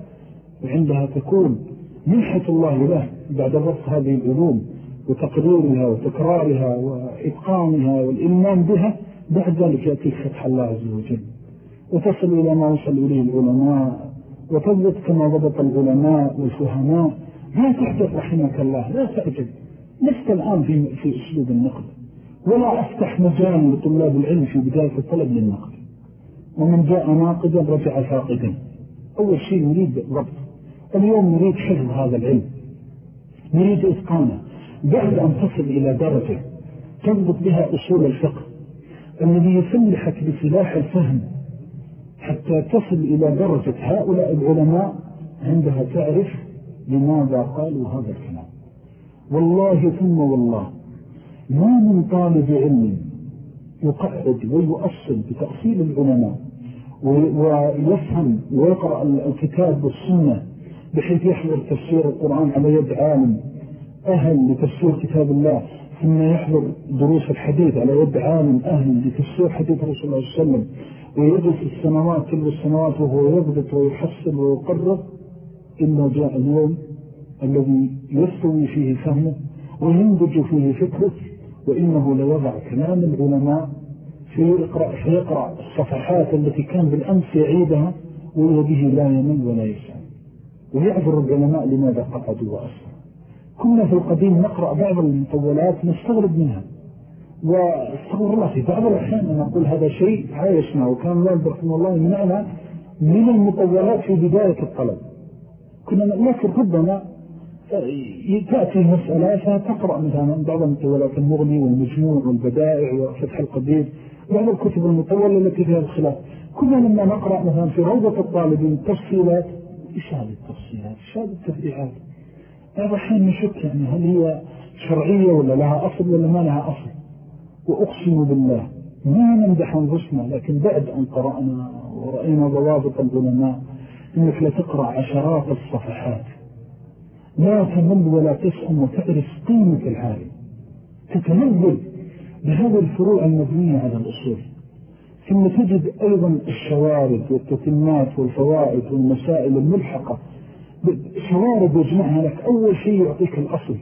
وعندها تكون منحة الله له بعد ضبط هذه العلوم وتقريرها وتكرارها وإتقانها والإلمان بها بعد ذلك يأتي فتح الله عز وجل. وتصل إلى ما وصل إليه العلماء وتضبط كما ضبط العلماء والفهماء لا تحدث رحمك الله لا تعجب لست الآن في, في أسلوب النقد. ولا أفتح مجال لطلاب العلم في بداية الطلب للنقد. ومن جاء ناقدا رجع فاقدا. أول شيء نريد ضبط. اليوم نريد حفظ هذا العلم. نريد إتقانه. بعد أن تصل إلى درجة تضبط بها أصول الفقه. الذي يسلحك بسلاح الفهم. حتى تصل إلى درجة هؤلاء العلماء عندها تعرف لماذا قالوا هذا الكلام؟ والله ثم والله ما من طالب علم يقعد ويؤصل بتأصيل العلماء ويفهم ويقرأ الكتاب والسنة بحيث يحضر تفسير القرآن على يد عالم أهل لتفسير كتاب الله ثم يحضر دروس الحديث على يد عالم أهل لتفسير حديث رسول الله عليه وسلم ويجلس السنوات تلو السنوات وهو يضبط ويحصل ويقرر إلا جاء اليوم الذي يستوي فيه فهمه وينضج فيه فكره وإنه لوضع كلام العلماء فيقرأ, فيقرأ الصفحات التي كان بالأمس يعيدها ويده لا يمل ولا يسعى ويعذر العلماء لماذا قعدوا وأصلا كنا في القديم نقرأ بعض المطولات نستغرب منها. واستغفر الله في بعض الأحيان أنا أقول هذا شيء عايشنا وكان الله رحمه الله منعنا من المطولات في بداية الطلب. كنا لكن ربما تأتي المسألة فتقرأ مثلا بعض المطولات المغني والمجموع والبدائع وفتح القدير بعض الكتب المطولة التي فيها الخلاف. كنا لما نقرأ مثلا في روضة الطالبين تفصيلات إيش هذه التفصيلات؟ إيش هذه التفريعات؟ بعض الحين نشك يعني هل هي شرعية ولا لها أصل ولا ما لها أصل؟ وأقسم بالله ما نمدح أنفسنا لكن بعد أن قرأنا ورأينا ضوابط العلماء إنك لتقرأ عشرات الصفحات. لا تمل ولا تسأم وتعرف قيمة العالم. تتنزل بهذه الفروع المبنية على الأصول. ثم تجد أيضا الشوارد والتتمات والفوائد والمسائل الملحقة. شوارد يجمعها لك. أول شيء يعطيك الأصل.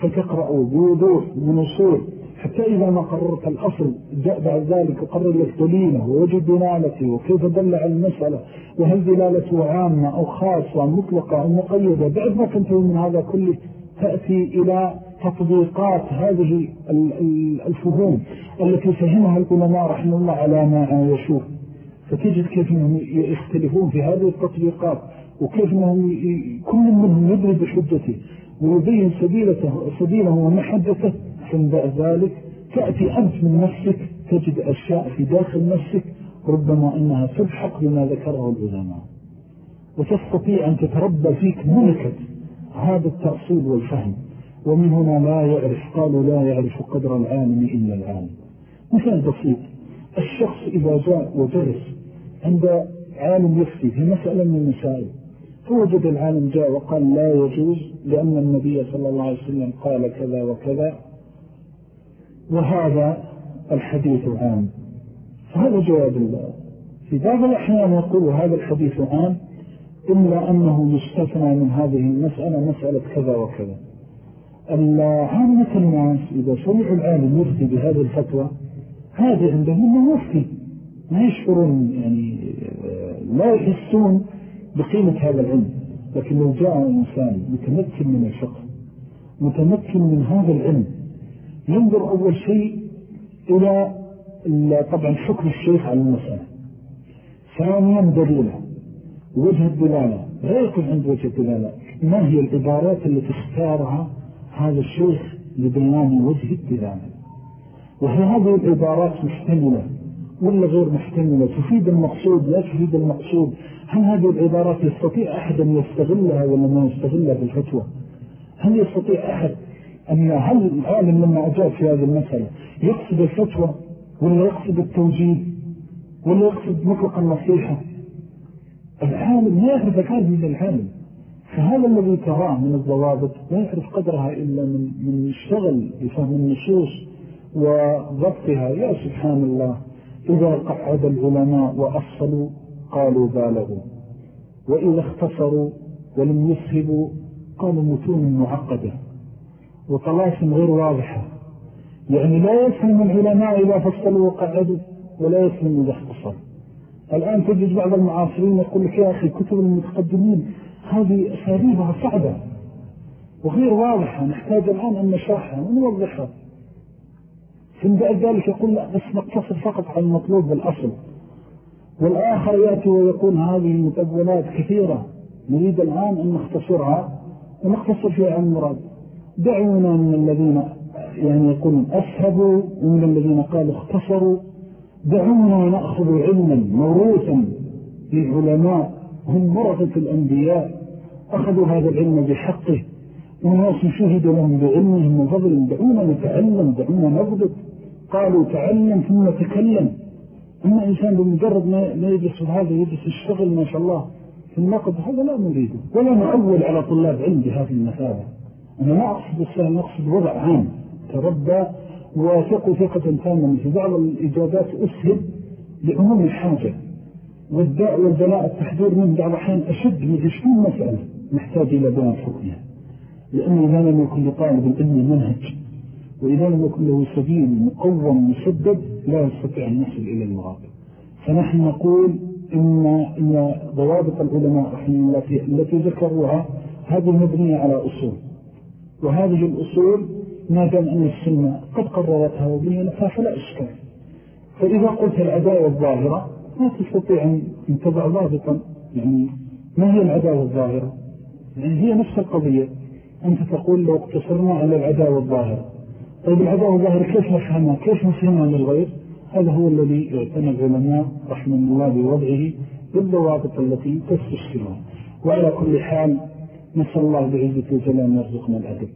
فتقرأ بوضوح من أصول حتى إذا ما قررت الأصل جاء بعد ذلك وقرر لك دليله ووجد دلالته وكيف دل على المسألة وهل دلالته عامة أو خاصة مطلقة أو مقيدة بعد ما تنتهي من هذا كله تأتي إلى تطبيقات هذه الفهوم التي فهمها العلماء رحمه الله على ما عايشوه فتجد كيف أنهم يختلفون في هذه التطبيقات وكيف أنهم كل منهم يدري بحجته ويبين سبيله ومحدثه ثم بعد ذلك تأتي أنت من نفسك تجد أشياء في داخل نفسك ربما أنها تلحق بما ذكره العلماء. وتستطيع أن تتربى فيك ملكة هذا التأصيل والفهم. ومن هنا لا يعرف قالوا لا يعرف قدر العالم إلا العالم. مثال بسيط الشخص إذا جاء وجلس عند عالم يفتي في مسألة من المسائل. فوجد العالم جاء وقال لا يجوز لأن النبي صلى الله عليه وسلم قال كذا وكذا. وهذا الحديث عام. فهذا جواب الله. في بعض الأحيان يقول هذا الحديث عام إلا أنه يستثنى من هذه المسألة مسألة كذا وكذا. عامة الناس إذا سمعوا العالم يفتي بهذه الفتوى هذا عندهم أنه مفتي ما يشعرون يعني لا يحسون بقيمة هذا العلم. لكن لو جاء إنسان متمكن من الفقه متمكن من هذا العلم ينظر أول شيء إلى طبعا حكم الشيخ على المسألة. ثانيا دليله وجه الدلالة. لا يكون عند وجه الدلالة. ما هي العبارات التي اختارها هذا الشيخ لبيان وجه الدلالة؟ وهي هذه العبارات محتملة ولا غير محتملة تفيد المقصود لا تفيد المقصود؟ هل هذه العبارات يستطيع أحد أن يستغلها ولا ما يستغلها بالفتوى هل يستطيع أحد أن هل العالم لما أجاب في هذه المسألة يقصد الفتوى ولا يقصد التوجيه ولا يقصد مطلق النصيحة؟ العالم لا يعرف هذه من العالم. فهذا الذي تراه من الضوابط لا يعرف قدرها إلا من, من الشغل بفهم النصوص وضبطها. يا سبحان الله إذا قعد العلماء وأصلوا قالوا بالغوا وإذا اختصروا ولم يسهبوا قالوا متون معقدة. وطلاسم غير واضحة. يعني لا يسلم العلماء إذا فصلوا وقعدوا ولا يسلم إذا اختصر الآن تجد بعض المعاصرين يقول لك يا أخي كتب المتقدمين هذه أساليبها صعبة وغير واضحة. نحتاج الآن أن نشرحها ونوضحها. ثم بعد ذلك يقول لا بس نقتصر فقط على المطلوب بالأصل والآخر يأتي ويقول هذه المتبولات كثيرة. نريد الآن أن نختصرها ونختصر فيها عن المراد. دعونا من الذين يعني يقولون أسهبوا ومن الذين قالوا اختصروا. دعونا نأخذ علما موروثا للعلماء هم ورثة الأنبياء. أخذوا هذا العلم بحقه. وناس شهد لهم بعلمهم وفضل دعونا نتعلم دعونا نضبط. قالوا تعلم ثم تكلم. أما إنسان بمجرد ما يجلس هذا يجلس الشغل ما شاء الله في النقد هذا لا نريده. ولا نعول على طلاب علم بهذه المثابة. أنا ما أقصد السلام أقصد وضع عام. تربى وثقوا ثقة تامة في بعض الإجابات أسهب لعموم الحاجة. والداء والبلاء التحذير من بعض الحين أشد من عشرين مسألة نحتاج إلى بيان حكمها لأنه إذا لم يكن لطالب العلم منهج وإذا لم يكن له سبيل مقوم مسدد لا يستطيع أن يصل إلى المراد. فنحن نقول إن, إن ضوابط العلماء الله التي ذكروها هذه مبنية على أصول. وهذه الأصول ما دام أن السنة قد قررتها وبينتها فلا إشكال. فإذا قلت العداوة الظاهرة ما تستطيع أن تضع ضابطا. يعني ما هي العداوة الظاهرة؟ يعني هي نفس القضية. أنت تقول لو اقتصرنا على العداوة الظاهرة. طيب العداوة الظاهرة كيف نفهمها؟ كيف نفهمها للغير هذا هو الذي اعتنى العلماء رحمة الله بوضعه بالضوابط التي تستشكلها وعلى كل حال نسأل الله بعزة الجلال أن يرزقنا الأدب.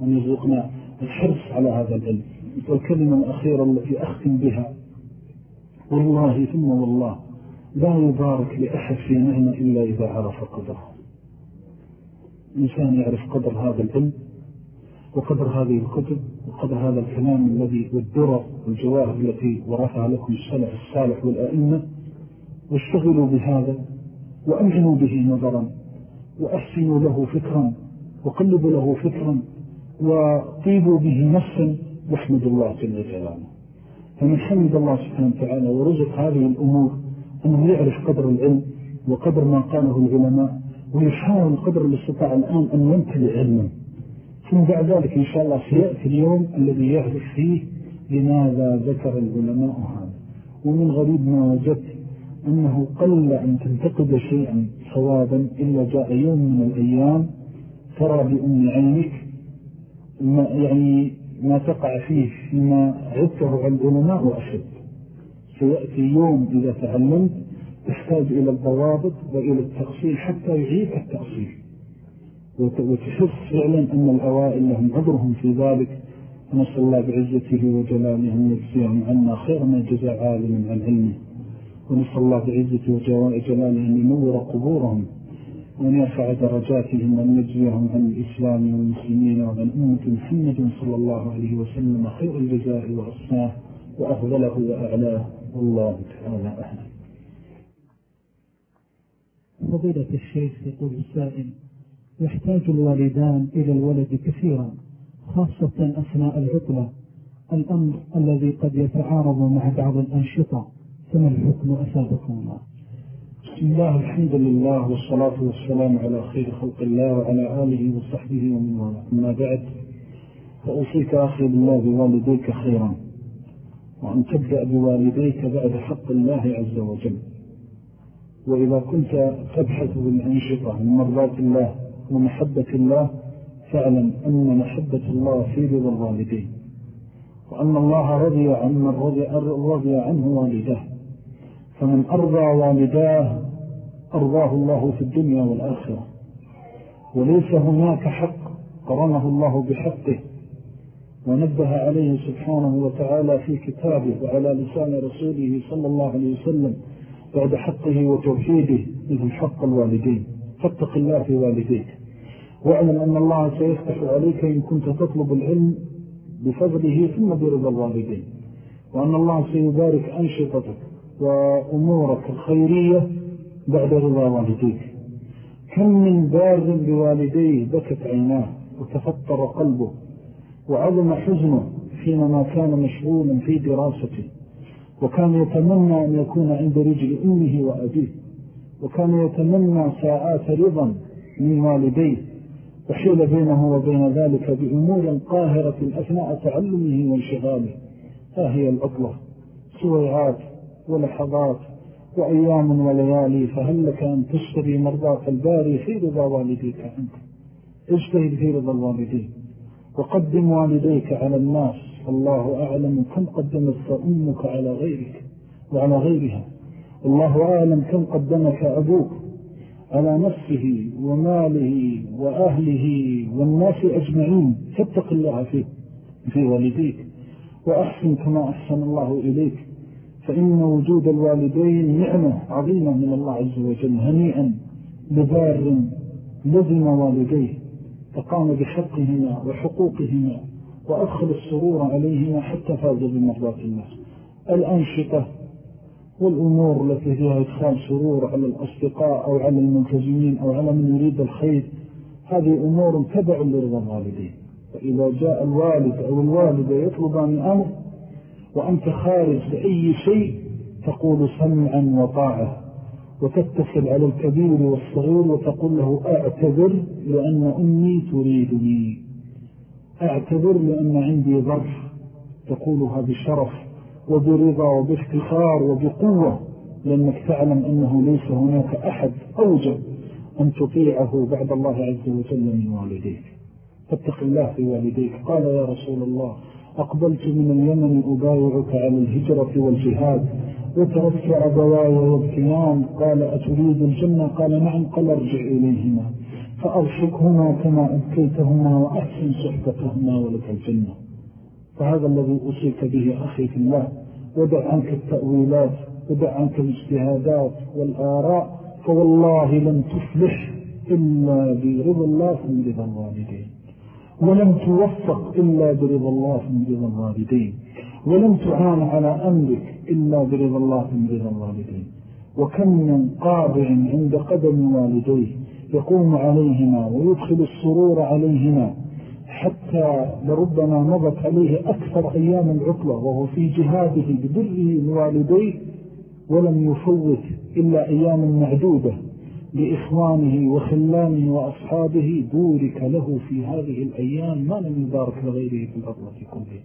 وأن يرزقنا الحرص على هذا العلم. والكلمة الأخيرة التي أختم بها. والله ثم والله لا يبارك لأحد في نعمة إلا إذا عرف قدره. إنسان يعرف قدر هذا العلم وقدر هذه الكتب وقدر هذا الكلام الذي والدرر والجواهر التي ورثها لكم السلف الصالح والأئمة. واشتغلوا بهذا وأمعنوا به نظرا. وأحسنوا له فكرا وقلبوا له فكرا وطيبوا به نفسا واحمدوا الله جل جلاله فمن حمد الله سبحانه وتعالى ورزق هذه الأمور أنه يعرف قدر العلم وقدر ما قاله العلماء ويحاول قدر الاستطاع الآن أن يمتلئ علما. ثم بعد ذلك إن شاء الله سيأتي اليوم الذي يعرف فيه لماذا ذكر العلماء هذا. ومن غريب ما وجدت أنه قل أن تنتقد شيئا صوابا إلا جاء يوم من الأيام ترى بأم عينك ما يعني ما تقع فيه فيما عدته عن العلماء وأشد سيأتي يوم إذا تعلمت تحتاج إلى الضوابط وإلى التأصيل حتى يعيك التأصيل وتحس فعلا أن الأوائل لهم عذرهم في ذلك. نسأل الله بعزته وجلاله أن يجزيهم عنا خير ما جزاء عالم عن علمه. ونسأل الله بعزته وجلاله أن ينور قبورهم وأن يرفع درجاتهم وأن يجزيهم عن الإسلام والمسلمين وعن أمة محمد صلى الله عليه وسلم خير الجزاء وأصناه وأفضله وأعلاه. والله تعالى أعلم. فضيلة الشيخ يقول السائل يحتاج الوالدان إلى الولد كثيرا خاصة أثناء العطلة الأمر الذي قد يتعارض مع بعض الأنشطة. فما الحكم أثابكم الله. بسم الله الحمد لله والصلاة والسلام على خير خلق الله وعلى آله وصحبه ومن والاه. أما بعد فأوصيك أخي بالله بوالديك خيرا. وأن تبدأ بوالديك بعد حق الله عز وجل. وإذا كنت تبحث بالأنشطة من مرضات الله ومحبة الله فاعلم أن محبة الله في رضا الوالدين. وأن الله رضي عن من رضي, رضي عنه والده. فمن أرضى والداه أرضاه الله في الدنيا والآخرة. وليس هناك حق قرنه الله بحقه ونبه عليه سبحانه وتعالى في كتابه وعلى لسان رسوله صلى الله عليه وسلم بعد حقه وتوحيده مثل حق الوالدين. فاتق الله في والديك. واعلم أن الله سيفتح عليك إن كنت تطلب العلم بفضله ثم برضا الوالدين. وأن الله سيبارك أنشطتك. وأمورك الخيرية بعد رضا والديك. كم من بار بوالديه بكت عيناه وتفطر قلبه وعظم حزنه حينما كان مشغولا في دراسته. وكان يتمنى أن يكون عند رجل أمه وأبيه. وكان يتمنى ساعات رضا من والديه. وحيل بينه وبين ذلك بأمور قاهرة أثناء تعلمه وانشغاله. ها هي الأطلة. سويعات ولحظات وأيام وليالي فهل لك أن تشتري مرضاة الباري في رضا والديك عنك؟ اجتهد في رضا الوالدين. وقدم والديك على الناس. الله أعلم كم قدمت أمك على غيرك وعلى غيرها. الله أعلم كم قدمك أبوك على نفسه وماله وأهله والناس أجمعين. فاتق الله فيه في والديك. وأحسن كما أحسن الله إليك. فإن وجود الوالدين نعمة عظيمة من الله عز وجل هنيئا لبار لزم والديه فقام بحقهما وحقوقهما وأدخل السرور عليهما حتى فازوا بمرضات الله. الأنشطة والأمور التي فيها إدخال سرور على الأصدقاء أو على الملتزمين أو على من يريد الخير هذه أمور تبع لرضا الوالدين. فإذا جاء الوالد أو الوالدة يطلبان أمر وأنت خارج لأي شيء تقول سمعا وطاعة وتتصل على الكبير والصغير وتقول له أعتذر لأن أمي تريدني. أعتذر لأن عندي ظرف تقولها بشرف وبرضا وبافتخار وبقوة لأنك تعلم أنه ليس هناك أحد أوجب أن تطيعه بعد الله عز وجل من والديك. فاتق الله في والديك. قال يا رسول الله أقبلت من اليمن أبايعك على الهجرة والجهاد وتركت أبواي وابتنام قال أتريد الجنة؟ قال نعم قال ارجع إليهما فأرشكهما كما أبكيتهما وأحسن صحبتهما ولك الجنة. فهذا الذي أصيك به أخي في الله. ودع عنك التأويلات ودع عنك الاجتهادات والآراء فوالله لن تفلح إلا برضا الله من رضا الوالدين. ولم توفق إلا برضا الله من رضا الوالدين. ولم تعان على أمرك إلا برضا الله من رضا الوالدين. وكم من قابع عند قدم والديه يقوم عليهما ويدخل السرور عليهما حتى لربما مضت عليه أكثر أيام العطلة وهو في جهاده بدره لوالديه ولم يفوت إلا أيام معدودة. لإخوانه وخلانه وأصحابه بورك له في هذه الأيام. ما لم يبارك لغيره في العطلة كلها.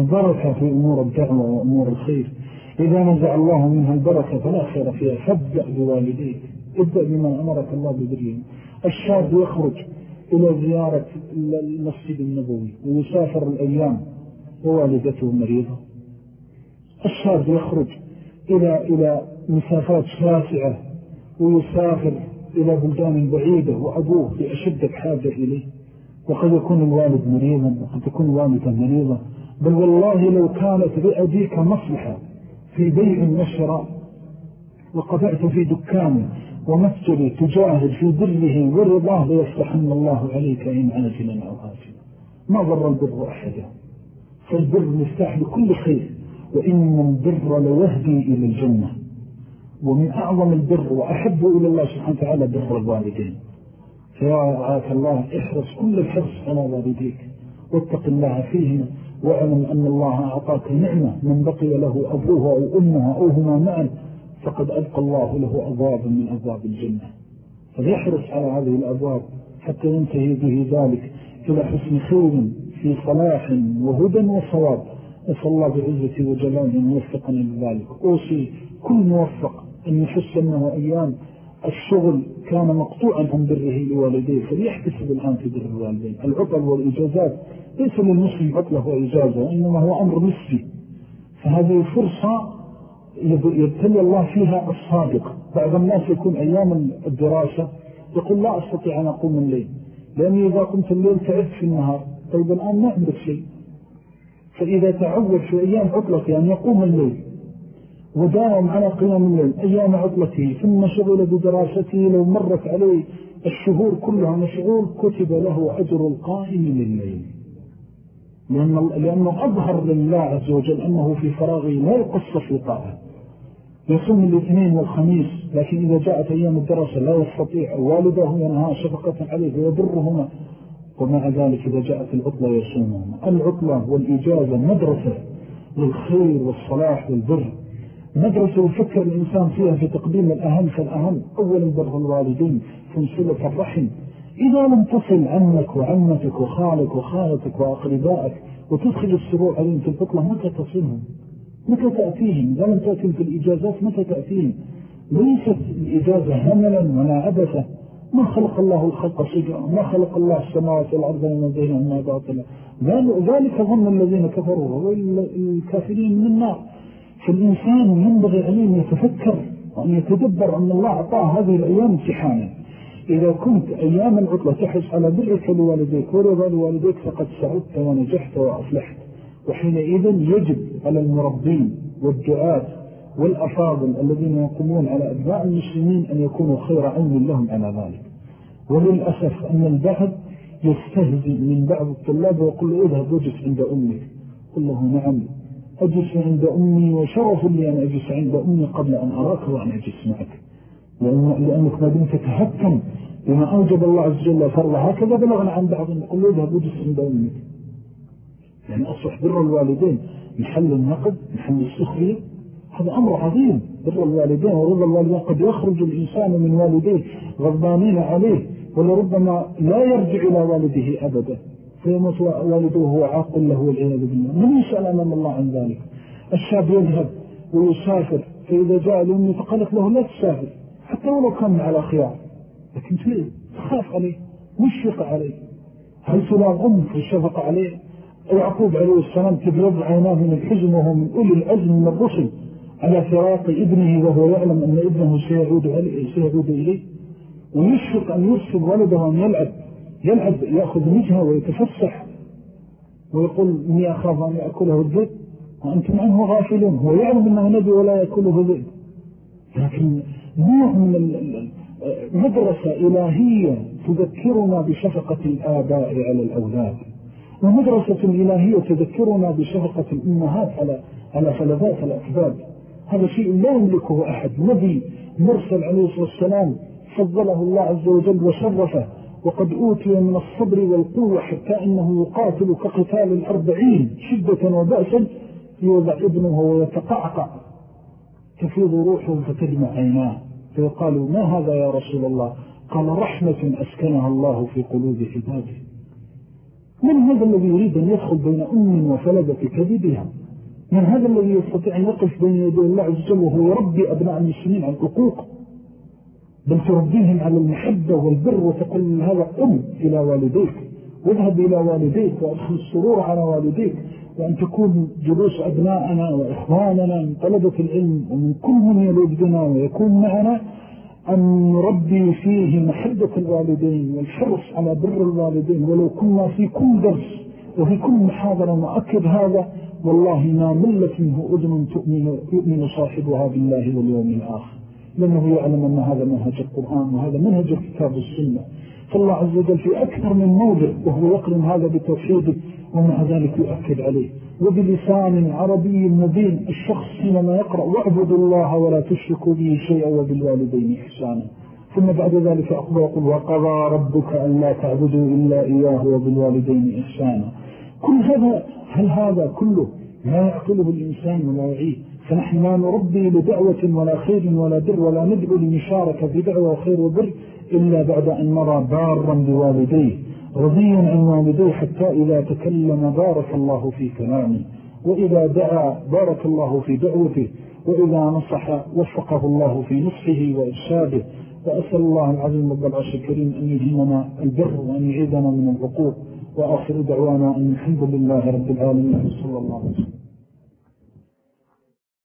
البركة في أمور الدعوة وأمور الخير. إذا نزع الله منها البركة فلا خير فيها. فابدأ بوالديك. ابدأ بما أمرك الله ببرهم الشاب يخرج إلى زيارة المسجد النبوي ويسافر الأيام. ووالدته مريضة. الشاب يخرج إلى, إلى مسافات شاسعة. ويسافر إلى بلدان بعيدة وأبوه في أشد الحاجة إليه. وقد يكون الوالد مريضا وقد تكون الوالدة مريضة بل والله لو كانت بأبيك مصلحة في بيع وشراء وقبعت في دكان ومسجد تجاهد في بره ورضاه ليفتحن الله عليك إن عاجلا أو آجلا ما ضر البر أحدا. فالبر مفتاح لكل خير وإن البر ليهدي إلى الجنة. ومن أعظم البر وأحب إلى الله سبحانه وتعالى بر الوالدين. فيا رعاك الله احرص كل الحرص على والديك واتق الله فيهما واعلم أن الله أعطاك نعمة من بقي له أبوه أو أمه أو هما معا فقد أبقى الله له أبواب من أبواب الجنة. فليحرص على هذه الأبواب حتى ينتهي به ذلك إلى حسن خير في صلاح وهدى وصواب. أسأل الله بعزة وجلاله يوفقني لذلك. أوصي كل موفق أن يحس أنه أيام الشغل كان مقطوعا عن بره لوالديه فليحتسب الآن في بر الوالدين. العطل والإجازات ليس للمسلم عطلة وإجازة وإنما هو أمر نفسي. فهذه فرصة يبتلي الله فيها الصادق. بعض الناس يكون أيام الدراسة يقول لا أستطيع أن أقوم الليل لأني إذا قمت الليل تعبت في النهار. طيب الآن ما عندك شيء؟ فإذا تعود في أيام عطلته أن يقوم الليل وداوم على قيام الليل أيام عطلته ثم شغل بدراسته لو مرت عليه الشهور كلها مشغول كتب له أجر القائم لليل. لأنه, لأنه أظهر لله عز وجل أنه في فراغه لا يقص في طاعة. يصوم الاثنين والخميس لكن إذا جاءت أيام الدراسة لا يستطيع والده ينهى شفقة عليه ويضرهما. ومع ذلك إذا جاءت العطلة يصومهما. العطلة والإجازة مدرسة للخير والصلاح والبر. مدرسة يفكر الإنسان فيها في تقديم الأهم فالأهم أولا بر الوالدين ثم صلة الرحم. إذا لم تصل عمك وعمتك وخالك وخالتك وأقربائك وتدخل السرور عليهم في البطلة متى تصلهم؟ متى تأتيهم؟ إذا لم تأتيهم في الإجازات متى تأتيهم؟ ليست الإجازة هملا ولا عبثة ما خلق الله الخلق صجرا ما خلق الله السماوات والأرض وما بينهما باطلا؟ ذلك ظن الذين كفروا والكافرين من النار. فالإنسان ينبغي عليه أن يتفكر وأن يتدبر أن الله أعطاه هذه الأيام امتحانا. إذا كنت أيام العطلة تحس على برك لوالديك ورضا لوالديك فقد سعدت ونجحت وأفلحت وحينئذ يجب على المربين والدعاة والأفاضل الذين يقومون على أبناء المسلمين أن يكونوا خير عون لهم على ذلك. وللأسف أن البعض يستهزي من بعض الطلاب ويقول له اذهب وجس عند أمك. قل له نعم أجلس عند أمي وشرف لي أن أجلس عند أمي قبل أن أراك وأن أجلس معك. لأنك ما دمت تتهكم بما أوجب الله عز وجل فرض هكذا بلغنا عن بعض يقول له اذهب وجلس عند أمك. يعني أصبح بر الوالدين محل النقد محل السخرية هذا أمر عظيم بر الوالدين. ورضا الوالدين قد يخرج الإنسان من والديه غضبانين عليه ولربما لا يرجع إلى والده أبدا. فيموت والده هو عاق له والعياذ بالله. من يسأل أمام الله عن ذلك؟ الشاب يذهب ويسافر فإذا جاء لأمي فقالت له لا تسافر حتى ولو كان على خيار. لكن تخاف عليه مشفق عليه. هل سلا أم في الشفق عليه؟ يعقوب عليه السلام تبرض عيناه من الحزن وهو من أولي العزم من الرسل على فراق ابنه وهو يعلم أن ابنه سيعود, سيعود إليه. ويشفق أن يرسل ولده أن يلعب. يلعب يأخذ وجهه ويتفسح ويقول إني أخاف أن يأكله الذئب وأنتم عنه غافلون. هو يعلم أنه نبي ولا يأكله الذئب. لكن نوع من مدرسة إلهية تذكرنا بشفقة الآباء على الأولاد. ومدرسة إلهية تذكرنا بشفقة الأمهات على على فلذات الأكباد هذا شيء لا يملكه أحد. نبي مرسل عليه الصلاة والسلام فضله الله عز وجل وشرفه. وقد أوتي من الصبر والقوة حتى إنه يقاتل كقتال الأربعين شدة وبأسا يوضع ابنه ويتقعقع. تفيض روحه فتدمع عيناه. فيقال ما هذا يا رسول الله؟ قال رحمة أسكنها الله في قلوب عباده. من هذا الذي يريد أن يدخل بين أم وفلدة كذبها؟ من هذا الذي يستطيع أن يقف بين يدي الله عز وجل وهو يربي أبناء المسلمين عن الحقوق بل تربيهم على المحبة والبر وتقول هذا أم إلى والديك واذهب إلى والديك وأدخل السرور على والديك وأن تكون جلوس أبناءنا وإخواننا من طلبة العلم ومن كل من يلوذ بنا ويكون معنا أن نربي فيه محبة الوالدين والحرص على بر الوالدين. ولو كنا في كل درس وفي كل محاضرة نؤكد هذا والله ما ملت منه أذن تؤمن, يؤمن صاحبها بالله واليوم الآخر. لأنه يعلم أن هذا منهج القرآن وهذا منهج الكتاب السنة. فالله عز وجل في أكثر من موضع وهو يقرن هذا بتوحيده ومع ذلك يؤكد عليه. وبلسان عربي مبين الشخص حينما يقرأ واعبدوا الله ولا تشركوا به شيئا وبالوالدين إحسانا. ثم بعد ذلك أقول وقل وقضى ربك أن لا تعبدوا إلا إياه وبالوالدين إحسانا. كل هذا هل هذا كله لا يعقله الإنسان ولا يعيه. فنحن لا نربي لدعوة ولا خير ولا بر ولا ندعو لمشاركة بدعوة وخير وبر إلا بعد أن نرى بارا بوالديه رضيا عن والديه حتى إذا تكلم بارك الله في كلامه وإذا دعا بارك الله في دعوته وإذا نصح وفقه الله في نصحه وإرشاده وأسأل الله العظيم رب العرش الكريم أن يهمنا البر وأن يعيدنا من العقوق وآخر دعوانا أن الحمد لله رب العالمين صلى الله عليه وسلم.